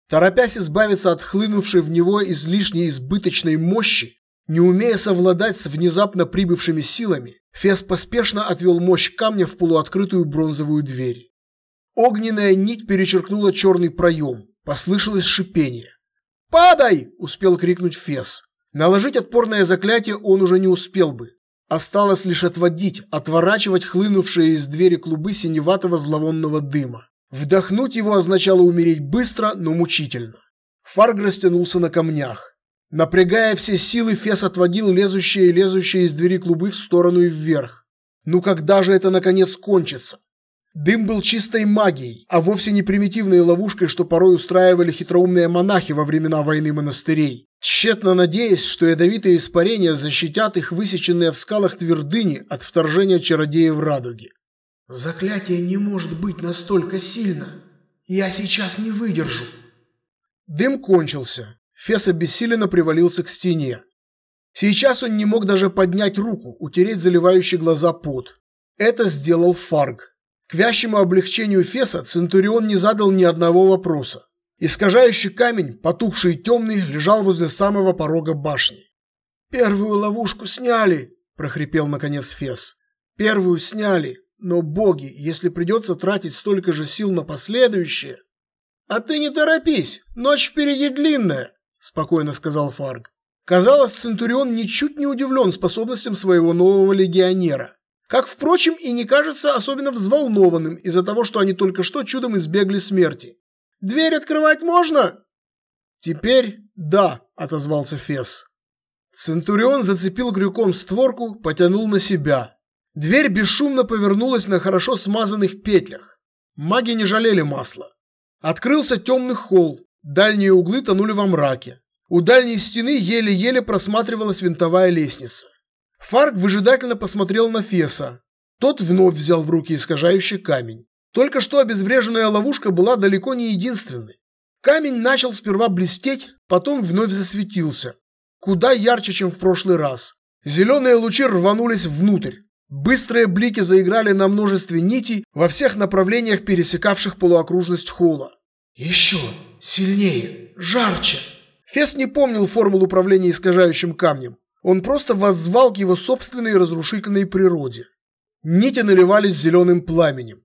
Speaker 1: Торопясь избавиться от хлынувшей в него излишней избыточной мощи, не умея совладать с внезапно прибывшими силами, Фес поспешно отвел мощь камня в полуоткрытую бронзовую дверь. Огненная нить перечеркнула черный проем, послышалось шипение. «Падай!» – успел крикнуть Фес. Наложить отпорное заклятие он уже не успел бы. Осталось лишь отводить, отворачивать хлынувшие из двери клубы синеватого зловонного дыма. Вдохнуть его означало умереть быстро, но мучительно. Фарг растянулся на камнях. Напрягая все силы, Фес отводил лезущие и лезущие из двери клубы в сторону и вверх. Ну когда же это наконец кончится? Дым был чистой магией, а вовсе не примитивной ловушкой, что порой устраивали хитроумные монахи во времена войны монастырей, тщетно надеясь, что ядовитые испарения защитят их высеченные в скалах твердыни от вторжения чародеев радуги.
Speaker 2: «Заклятие не может быть настолько сильно. Я сейчас не выдержу».
Speaker 1: Дым кончился. Фес обессиленно привалился к стене. Сейчас он не мог даже поднять руку, утереть заливающий глаза пот. Это сделал Фарг. К вящему облегчению Феса Центурион не задал ни одного вопроса. Искажающий камень, потухший и темный, лежал возле самого порога башни.
Speaker 2: «Первую ловушку сняли!» – прохрипел наконец Фес. «Первую сняли, но боги, если придется тратить столько же сил на последующие...»
Speaker 1: «А ты не торопись, ночь впереди длинная», – спокойно сказал Фарг. Казалось, Центурион ничуть не удивлен способностям своего нового легионера. Как, впрочем, и не кажется особенно взволнованным из-за того, что они только что чудом избегли смерти. «Дверь открывать можно?» «Теперь да», – отозвался Фес. Центурион зацепил крюком створку, потянул на себя. Дверь бесшумно повернулась на хорошо смазанных петлях. Маги не жалели масла. Открылся темный холл, дальние углы тонули во мраке. У дальней стены еле-еле просматривалась винтовая лестница. Фарк выжидательно посмотрел на Феса. Тот вновь взял в руки искажающий камень. Только что обезвреженная ловушка была далеко не единственной. Камень начал сперва блестеть, потом вновь засветился. Куда ярче, чем в прошлый раз. Зеленые лучи рванулись внутрь. Быстрые блики заиграли на множестве нитей во всех направлениях, пересекавших полуокружность холла.
Speaker 2: Еще сильнее, жарче.
Speaker 1: Фес не помнил формул управления искажающим камнем. Он просто воззвал к его собственной разрушительной природе. Нити наливались зеленым пламенем.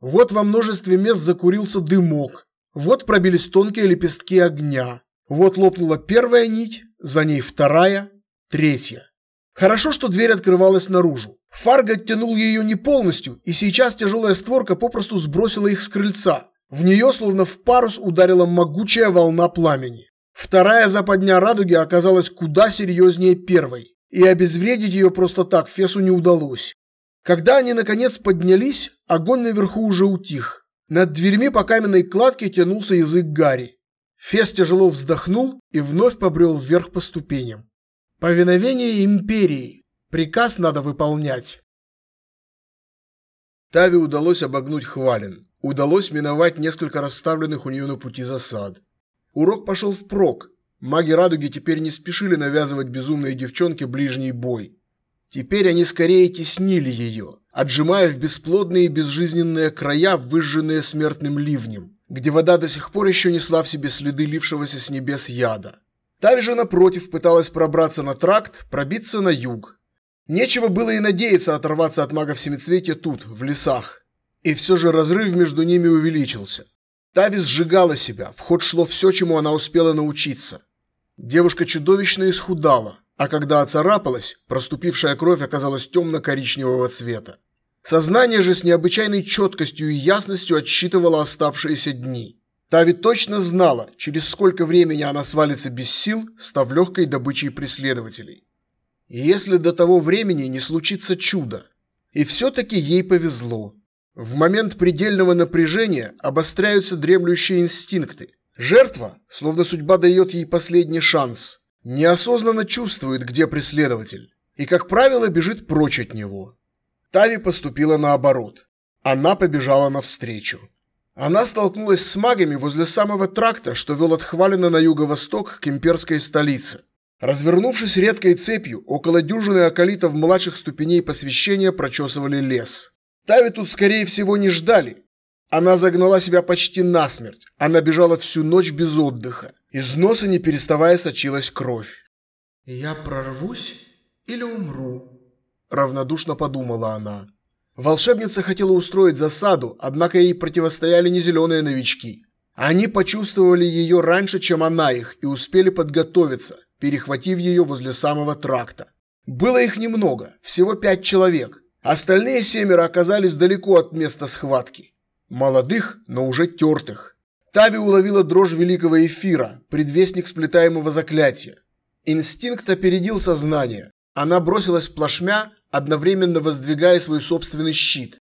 Speaker 1: Вот во множестве мест закурился дымок. Вот пробились тонкие лепестки огня. Вот лопнула первая нить, за ней вторая, третья. Хорошо, что дверь открывалась наружу. Фарго оттянул ее не полностью, и сейчас тяжелая створка попросту сбросила их с крыльца. В нее, словно в парус, ударила могучая волна пламени. Вторая западня радуги оказалась куда серьезнее первой, и обезвредить ее просто так Фесу не удалось. Когда они наконец поднялись, огонь наверху уже утих. Над дверьми по каменной кладке тянулся язык Гарри. Фес тяжело вздохнул и вновь побрел вверх по ступеням. Повиновение империи. Приказ надо выполнять.
Speaker 2: Тави удалось обогнуть Хвалин. Удалось миновать несколько расставленных у нее на пути засад. Урок пошел впрок. Маги Радуги теперь не спешили навязывать безумной девчонке ближний бой. Теперь они скорее теснили ее, отжимая в бесплодные безжизненные края, выжженные смертным ливнем, где вода до сих пор еще несла в себе следы лившегося с небес яда. Тави же, напротив, пыталась пробраться на тракт, пробиться на юг. Нечего было и надеяться оторваться от магов семицветия тут, в лесах. И все же разрыв между ними увеличился. Тави сжигала себя, в ход шло все, чему она успела научиться. Девушка чудовищно исхудала, а когда оцарапалась, проступившая кровь оказалась темно-коричневого цвета. Сознание же с необычайной четкостью и ясностью отсчитывало оставшиеся дни. Тави точно знала, через сколько времени она свалится без сил, став легкой добычей преследователей. И если до того времени не случится чудо. И все-таки ей повезло. В момент предельного напряжения обостряются дремлющие инстинкты. Жертва, словно судьба дает ей последний шанс, неосознанно чувствует, где преследователь, и, как правило, бежит прочь от него. Тави поступила наоборот. Она побежала навстречу. Она столкнулась с магами возле самого тракта, что вел от Хвалина на юго-восток к имперской столице. Развернувшись редкой цепью, около дюжины околитов младших ступеней посвящения прочесывали лес. Тави тут, скорее всего, не ждали. Она загнала себя почти насмерть. Она бежала всю ночь без отдыха. Из носа, не переставая, сочилась кровь.
Speaker 1: «Я прорвусь или умру?»
Speaker 2: равнодушно подумала она. Волшебница хотела устроить засаду, однако ей противостояли не зеленые новички. Они почувствовали ее раньше, чем она их, и успели подготовиться, перехватив ее возле самого тракта. Было их немного, всего пять человек. Остальные семеро оказались далеко от места схватки. Молодых, но уже тертых. Тави уловила дрожь великого эфира, предвестник сплетаемого заклятия. Инстинкт опередил сознание. Она бросилась плашмя, одновременно воздвигая свой собственный щит.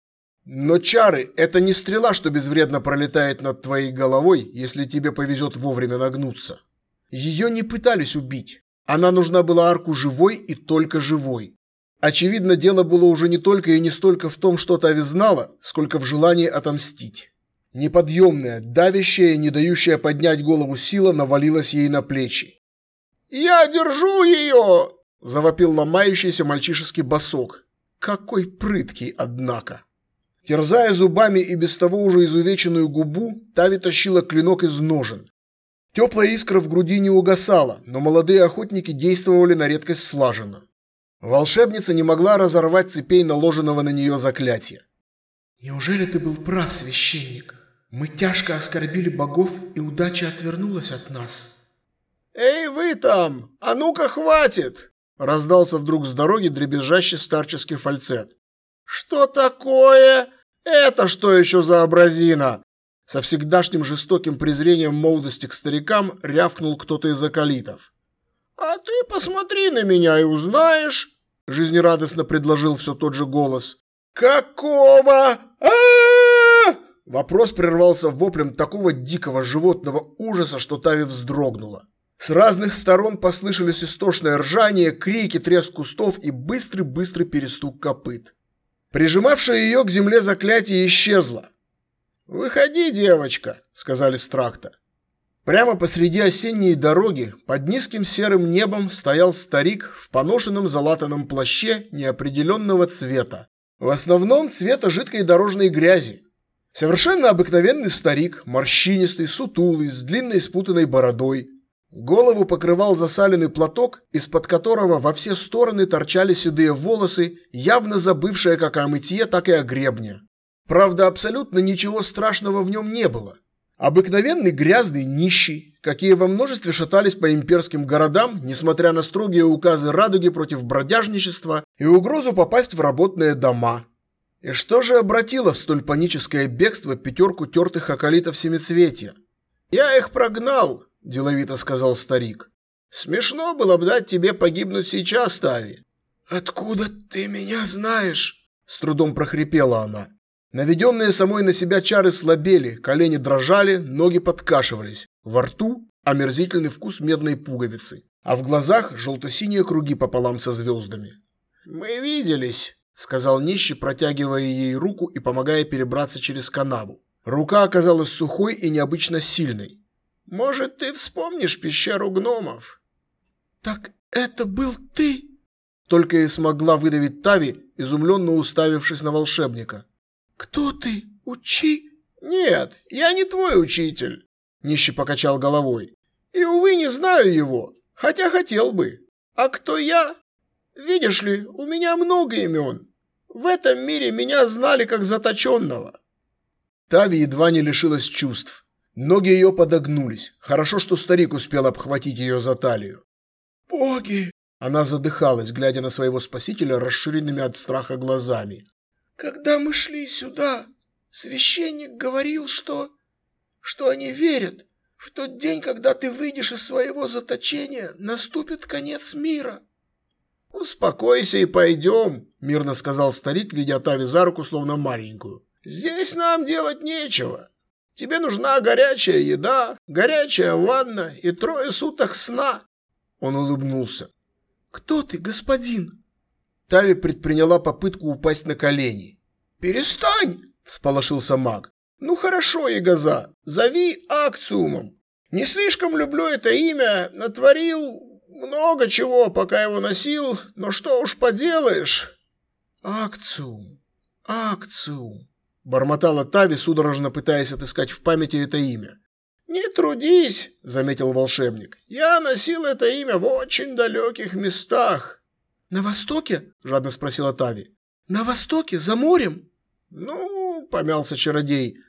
Speaker 2: Но чары – это не стрела, что безвредно пролетает над твоей головой, если тебе повезет вовремя нагнуться. Ее не пытались убить. Она нужна была арку живой и только живой. Очевидно, дело было уже не только и не столько в том, что Тави знала, сколько в желании отомстить. Неподъемная, давящая и не дающая поднять голову сила навалилась ей на плечи. «Я держу ее!» Завопил ломающийся мальчишеский босок. Какой прыткий, однако. Терзая зубами и без того уже изувеченную губу, Тави тащила клинок из ножен. Теплая искра в груди не угасала, но молодые охотники действовали на редкость слаженно. Волшебница не могла разорвать цепей наложенного на нее заклятия.
Speaker 1: «Неужели ты был прав, священник? Мы тяжко оскорбили богов, и удача отвернулась от нас».
Speaker 2: «Эй, вы там! А ну-ка, хватит!» Раздался вдруг с дороги дребезжащий старческий фальцет. «Что такое? Это что еще за образина?» Со всегдашним жестоким презрением молодости к старикам рявкнул кто-то из околитов. «А ты посмотри на меня и узнаешь», – жизнерадостно предложил все тот же голос. «Какого? а, -а, -а, Вопрос прервался воплем такого дикого животного ужаса, что Тави вздрогнула. С разных сторон послышались истошное ржание, крики, треск кустов и быстрый-быстрый перестук копыт. Прижимавшее ее к земле заклятие исчезло.
Speaker 1: «Выходи, девочка», — сказали с тракта.
Speaker 2: Прямо посреди осенней дороги, под низким серым небом, стоял старик в поношенном залатанном плаще неопределенного цвета. В основном цвета жидкой дорожной грязи. Совершенно обыкновенный старик, морщинистый, сутулый, с длинной спутанной бородой. Голову покрывал засаленный платок, из-под которого во все стороны торчали седые волосы, явно забывшие как о мытье, так и о гребне. Правда, абсолютно ничего страшного в нем не было. Обыкновенный грязный нищий, какие во множестве шатались по имперским городам, несмотря на строгие указы радуги против бродяжничества и угрозу попасть в работные дома. И что же обратило в столь паническое бегство пятерку тертых околитов семицветия?
Speaker 1: «Я их прогнал», – деловито сказал старик. «Смешно было бы дать тебе погибнуть сейчас, Тави».
Speaker 2: «Откуда ты меня знаешь?» – с трудом прохрипела она. Наведенные самой на себя чары слабели, колени дрожали, ноги подкашивались. Во рту омерзительный вкус медной пуговицы, а в глазах желто-синие круги пополам со звездами.
Speaker 1: «Мы виделись», — сказал нищий, протягивая ей руку и помогая перебраться через канаву.
Speaker 2: Рука оказалась сухой и необычно сильной.
Speaker 1: «Может, ты вспомнишь пещеру гномов?»
Speaker 2: «Так это был ты?» Только и смогла выдавить Тави, изумленно уставившись на волшебника.
Speaker 1: «Кто ты? Учи?» «Нет, я не твой учитель», – нищий покачал головой. «И, увы, не знаю его, хотя хотел бы. А кто я? Видишь ли, у меня много имен. В этом мире меня знали как заточенного».
Speaker 2: Тави едва не лишилась чувств. Ноги ее подогнулись. Хорошо, что старик успел обхватить ее за талию.
Speaker 1: «Боги!»
Speaker 2: Она задыхалась, глядя на своего спасителя расширенными от страха глазами.
Speaker 1: Когда мы шли сюда, священник говорил, что... что они верят. В тот день, когда ты выйдешь из своего заточения, наступит конец мира. «Успокойся и пойдем», — мирно сказал старик, ведя Тави за руку, словно маленькую. «Здесь нам делать нечего. Тебе нужна горячая еда, горячая ванна и трое суток сна».
Speaker 2: Он улыбнулся.
Speaker 1: «Кто ты, господин?»
Speaker 2: Тави предприняла попытку упасть на колени.
Speaker 1: «Перестань!» – всполошился маг. «Ну хорошо, Ягоза, зови Акциумом. Не слишком люблю это имя, натворил много чего, пока его носил, но что уж поделаешь».
Speaker 2: «Акциум, Акциум», – бормотала Тави, судорожно пытаясь отыскать в памяти это имя.
Speaker 1: «Не трудись», – заметил волшебник. «Я носил это имя в очень далеких местах.
Speaker 2: «На востоке?» – жадно спросила Тави. «На востоке? За морем?»
Speaker 1: «Ну, – помялся чародей, –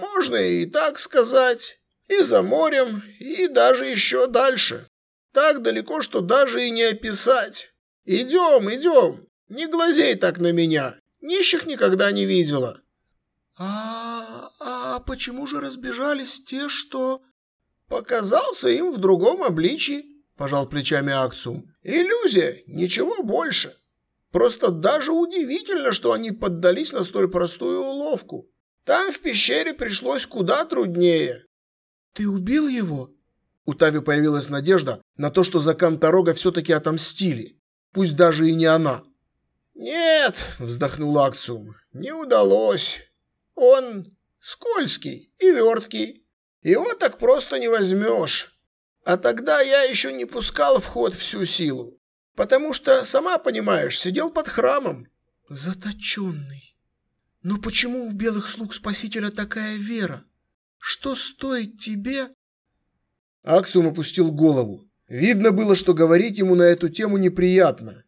Speaker 1: можно и так сказать. И за морем, и даже еще дальше. Так далеко, что даже и не описать. Идем, идем. Не глазей так на меня. Нищих никогда не видела».
Speaker 2: «А, а почему же разбежались те, что...»
Speaker 1: «Показался им в другом обличии пожал плечами Акциум. Иллюзия, ничего больше. Просто даже удивительно, что они поддались на столь простую уловку. Там в пещере пришлось куда труднее.
Speaker 2: Ты убил его? У Тави появилась надежда на то, что за Канторога все-таки отомстили. Пусть даже и не она.
Speaker 1: «Нет», — вздохнул Акциум, — «не удалось. Он скользкий и верткий. Его так просто не возьмешь. А тогда я еще не пускал в ход всю силу, потому что, сама понимаешь, сидел под храмом.
Speaker 2: Заточенный. Но почему у белых слуг Спасителя такая вера? Что стоит тебе? Аксиум опустил голову. Видно было, что говорить ему на эту тему неприятно.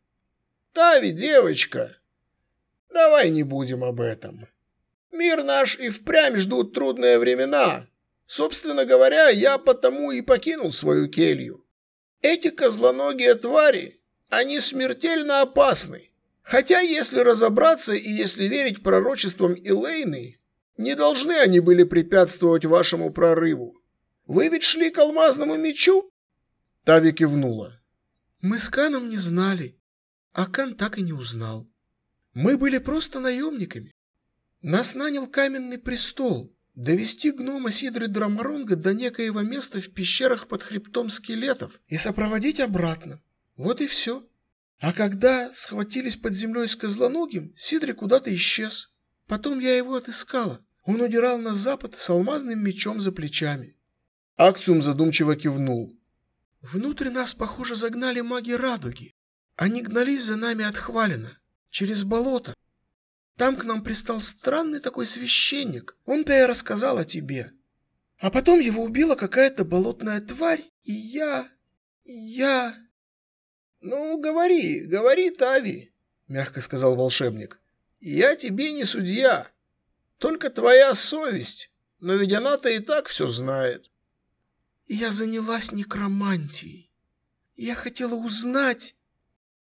Speaker 1: «Тави, девочка, давай не будем об этом. Мир наш и впрямь ждут трудные времена, Собственно говоря, я потому и покинул свою келью. Эти козлоногие твари, они смертельно опасны. Хотя, если разобраться и если верить пророчествам Илейны, не должны они были препятствовать вашему прорыву. Вы ведь шли к алмазному мечу?»
Speaker 2: Тави кивнула.
Speaker 1: «Мы с Каном не знали, а Кан так и не узнал. Мы были просто наемниками. Нас нанял каменный престол, довести гнома Сидры Драмаронга до некоего места в пещерах под хребтом скелетов и сопроводить обратно. Вот и все. А когда схватились под землей с козлоногим, Сидри куда-то исчез. Потом я его отыскала. Он удирал на запад с алмазным мечом за плечами.
Speaker 2: Акциум задумчиво кивнул.
Speaker 1: Внутрь нас, похоже, загнали маги радуги. Они гнались за нами от через болото. Там к нам пристал странный такой священник. Он-то и рассказал о тебе. А потом его убила какая-то болотная тварь, и я... я...
Speaker 2: «Ну, говори, говори, Тави», — мягко сказал волшебник. «Я тебе не судья, только твоя совесть, но ведь она-то и так все знает».
Speaker 1: «Я занялась некромантией. Я хотела узнать...»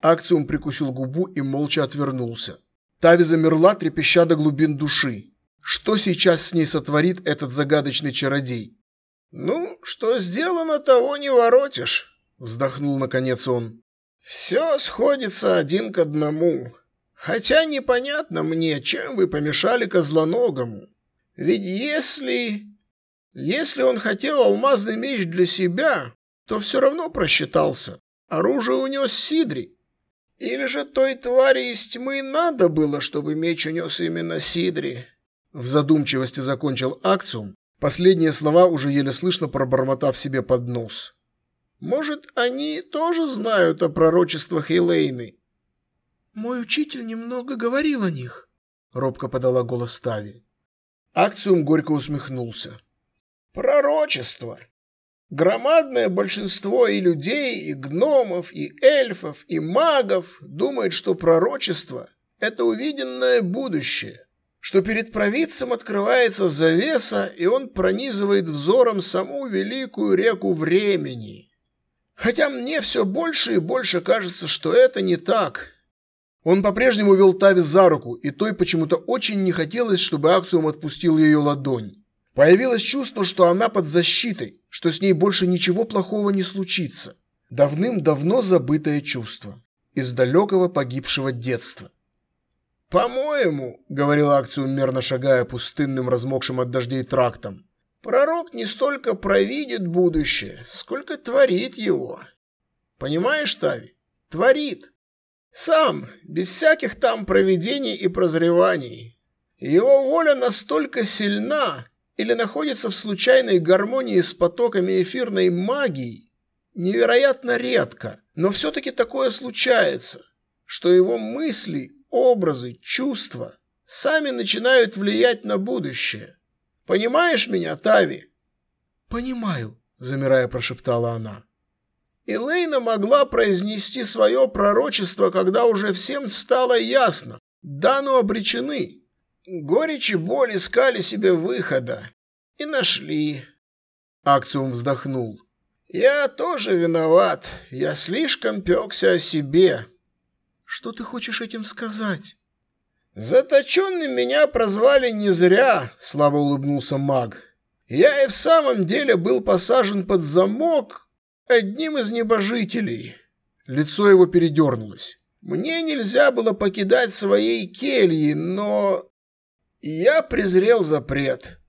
Speaker 2: Акциум прикусил губу и молча отвернулся. Тави замерла, трепеща до глубин души. Что сейчас с ней сотворит этот загадочный чародей?
Speaker 3: «Ну, что сделано, того не воротишь», — вздохнул наконец он. «Все сходится один к одному. Хотя непонятно мне, чем вы помешали козлоногому. Ведь если... Если он хотел алмазный меч для себя, то все равно просчитался. Оружие унес Сидри. Или же той твари из тьмы надо было, чтобы меч унес именно Сидри?»
Speaker 2: В задумчивости закончил акциум, последние слова уже еле слышно пробормотав себе под нос.
Speaker 3: Может, они тоже знают о пророчествах Элейны?
Speaker 1: Мой учитель немного говорил о них, робко подала голос Тави.
Speaker 2: Акциум горько усмехнулся.
Speaker 3: Пророчество. Громадное большинство и людей, и гномов, и эльфов, и магов думает, что пророчество – это увиденное будущее, что перед провидцем открывается завеса, и он пронизывает взором саму великую реку времени – Хотя мне все больше и больше кажется, что это не так.
Speaker 2: Он по-прежнему вел Тави за руку, и той почему-то очень не хотелось, чтобы Акциум отпустил ее ладонь. Появилось чувство, что она под защитой, что с ней больше ничего плохого не случится. Давным-давно забытое чувство. Из далекого погибшего детства.
Speaker 3: «По-моему», — говорил Акциум, мерно шагая пустынным, размокшим от дождей трактом, Пророк не столько провидит будущее, сколько творит его. Понимаешь, Тави? Творит. Сам, без всяких там провидений и прозреваний. Его воля настолько сильна или находится в случайной гармонии с потоками эфирной магии, невероятно редко, но все-таки такое случается, что его мысли, образы, чувства сами начинают влиять на будущее. Понимаешь меня, Тави?»
Speaker 1: «Понимаю», —
Speaker 2: замирая, прошептала она.
Speaker 3: Элейна могла произнести свое пророчество, когда уже всем стало ясно. Дану обречены. Горечь и боль искали себе выхода. И нашли.
Speaker 2: Акциум вздохнул.
Speaker 3: «Я тоже виноват. Я слишком пекся о себе».
Speaker 1: «Что ты хочешь этим сказать?»
Speaker 3: «Заточенным меня прозвали не зря», — слабо улыбнулся маг. «Я и в самом деле был посажен под замок одним из небожителей».
Speaker 2: Лицо его передернулось.
Speaker 3: «Мне нельзя было покидать своей кельи, но...» Я презрел запрет.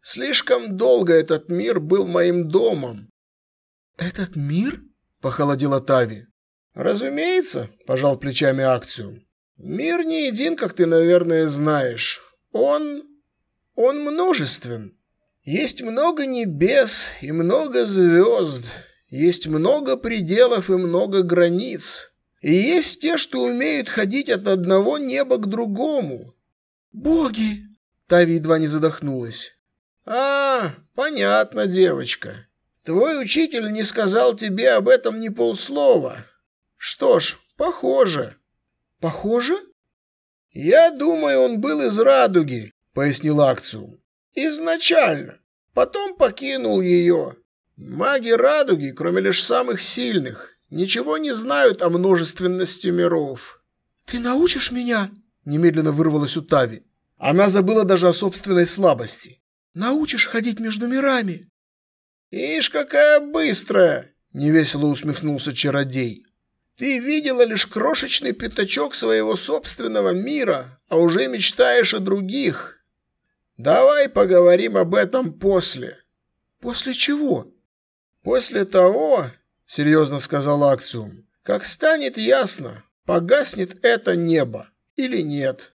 Speaker 3: Слишком долго этот мир был моим домом.
Speaker 1: «Этот мир?»
Speaker 2: — похолодела Тави.
Speaker 3: «Разумеется», — пожал плечами Акциум. Мир не един, как ты, наверное, знаешь. Он... он множествен. Есть много небес и много звезд. Есть много пределов и много границ. И есть те, что умеют ходить от одного неба к другому.
Speaker 1: Боги!
Speaker 2: Тави едва не задохнулась.
Speaker 3: А, понятно, девочка. Твой учитель не сказал тебе об этом ни полслова. Что ж, похоже.
Speaker 1: Похоже?
Speaker 3: Я думаю, он был из Радуги, пояснил Акциум. Изначально. Потом покинул ее. Маги Радуги, кроме лишь самых сильных, ничего не знают о множественности миров.
Speaker 1: Ты научишь меня?
Speaker 2: Немедленно вырвалась у Тави. Она забыла даже о собственной слабости.
Speaker 1: Научишь ходить между мирами.
Speaker 3: Ишь, какая быстрая! Невесело усмехнулся чародей. Ты видела лишь крошечный пятачок своего собственного мира, а уже мечтаешь о других. Давай поговорим об этом после.
Speaker 1: После чего?
Speaker 3: После того, серьезно сказал Акциум, как станет ясно, погаснет это небо или нет.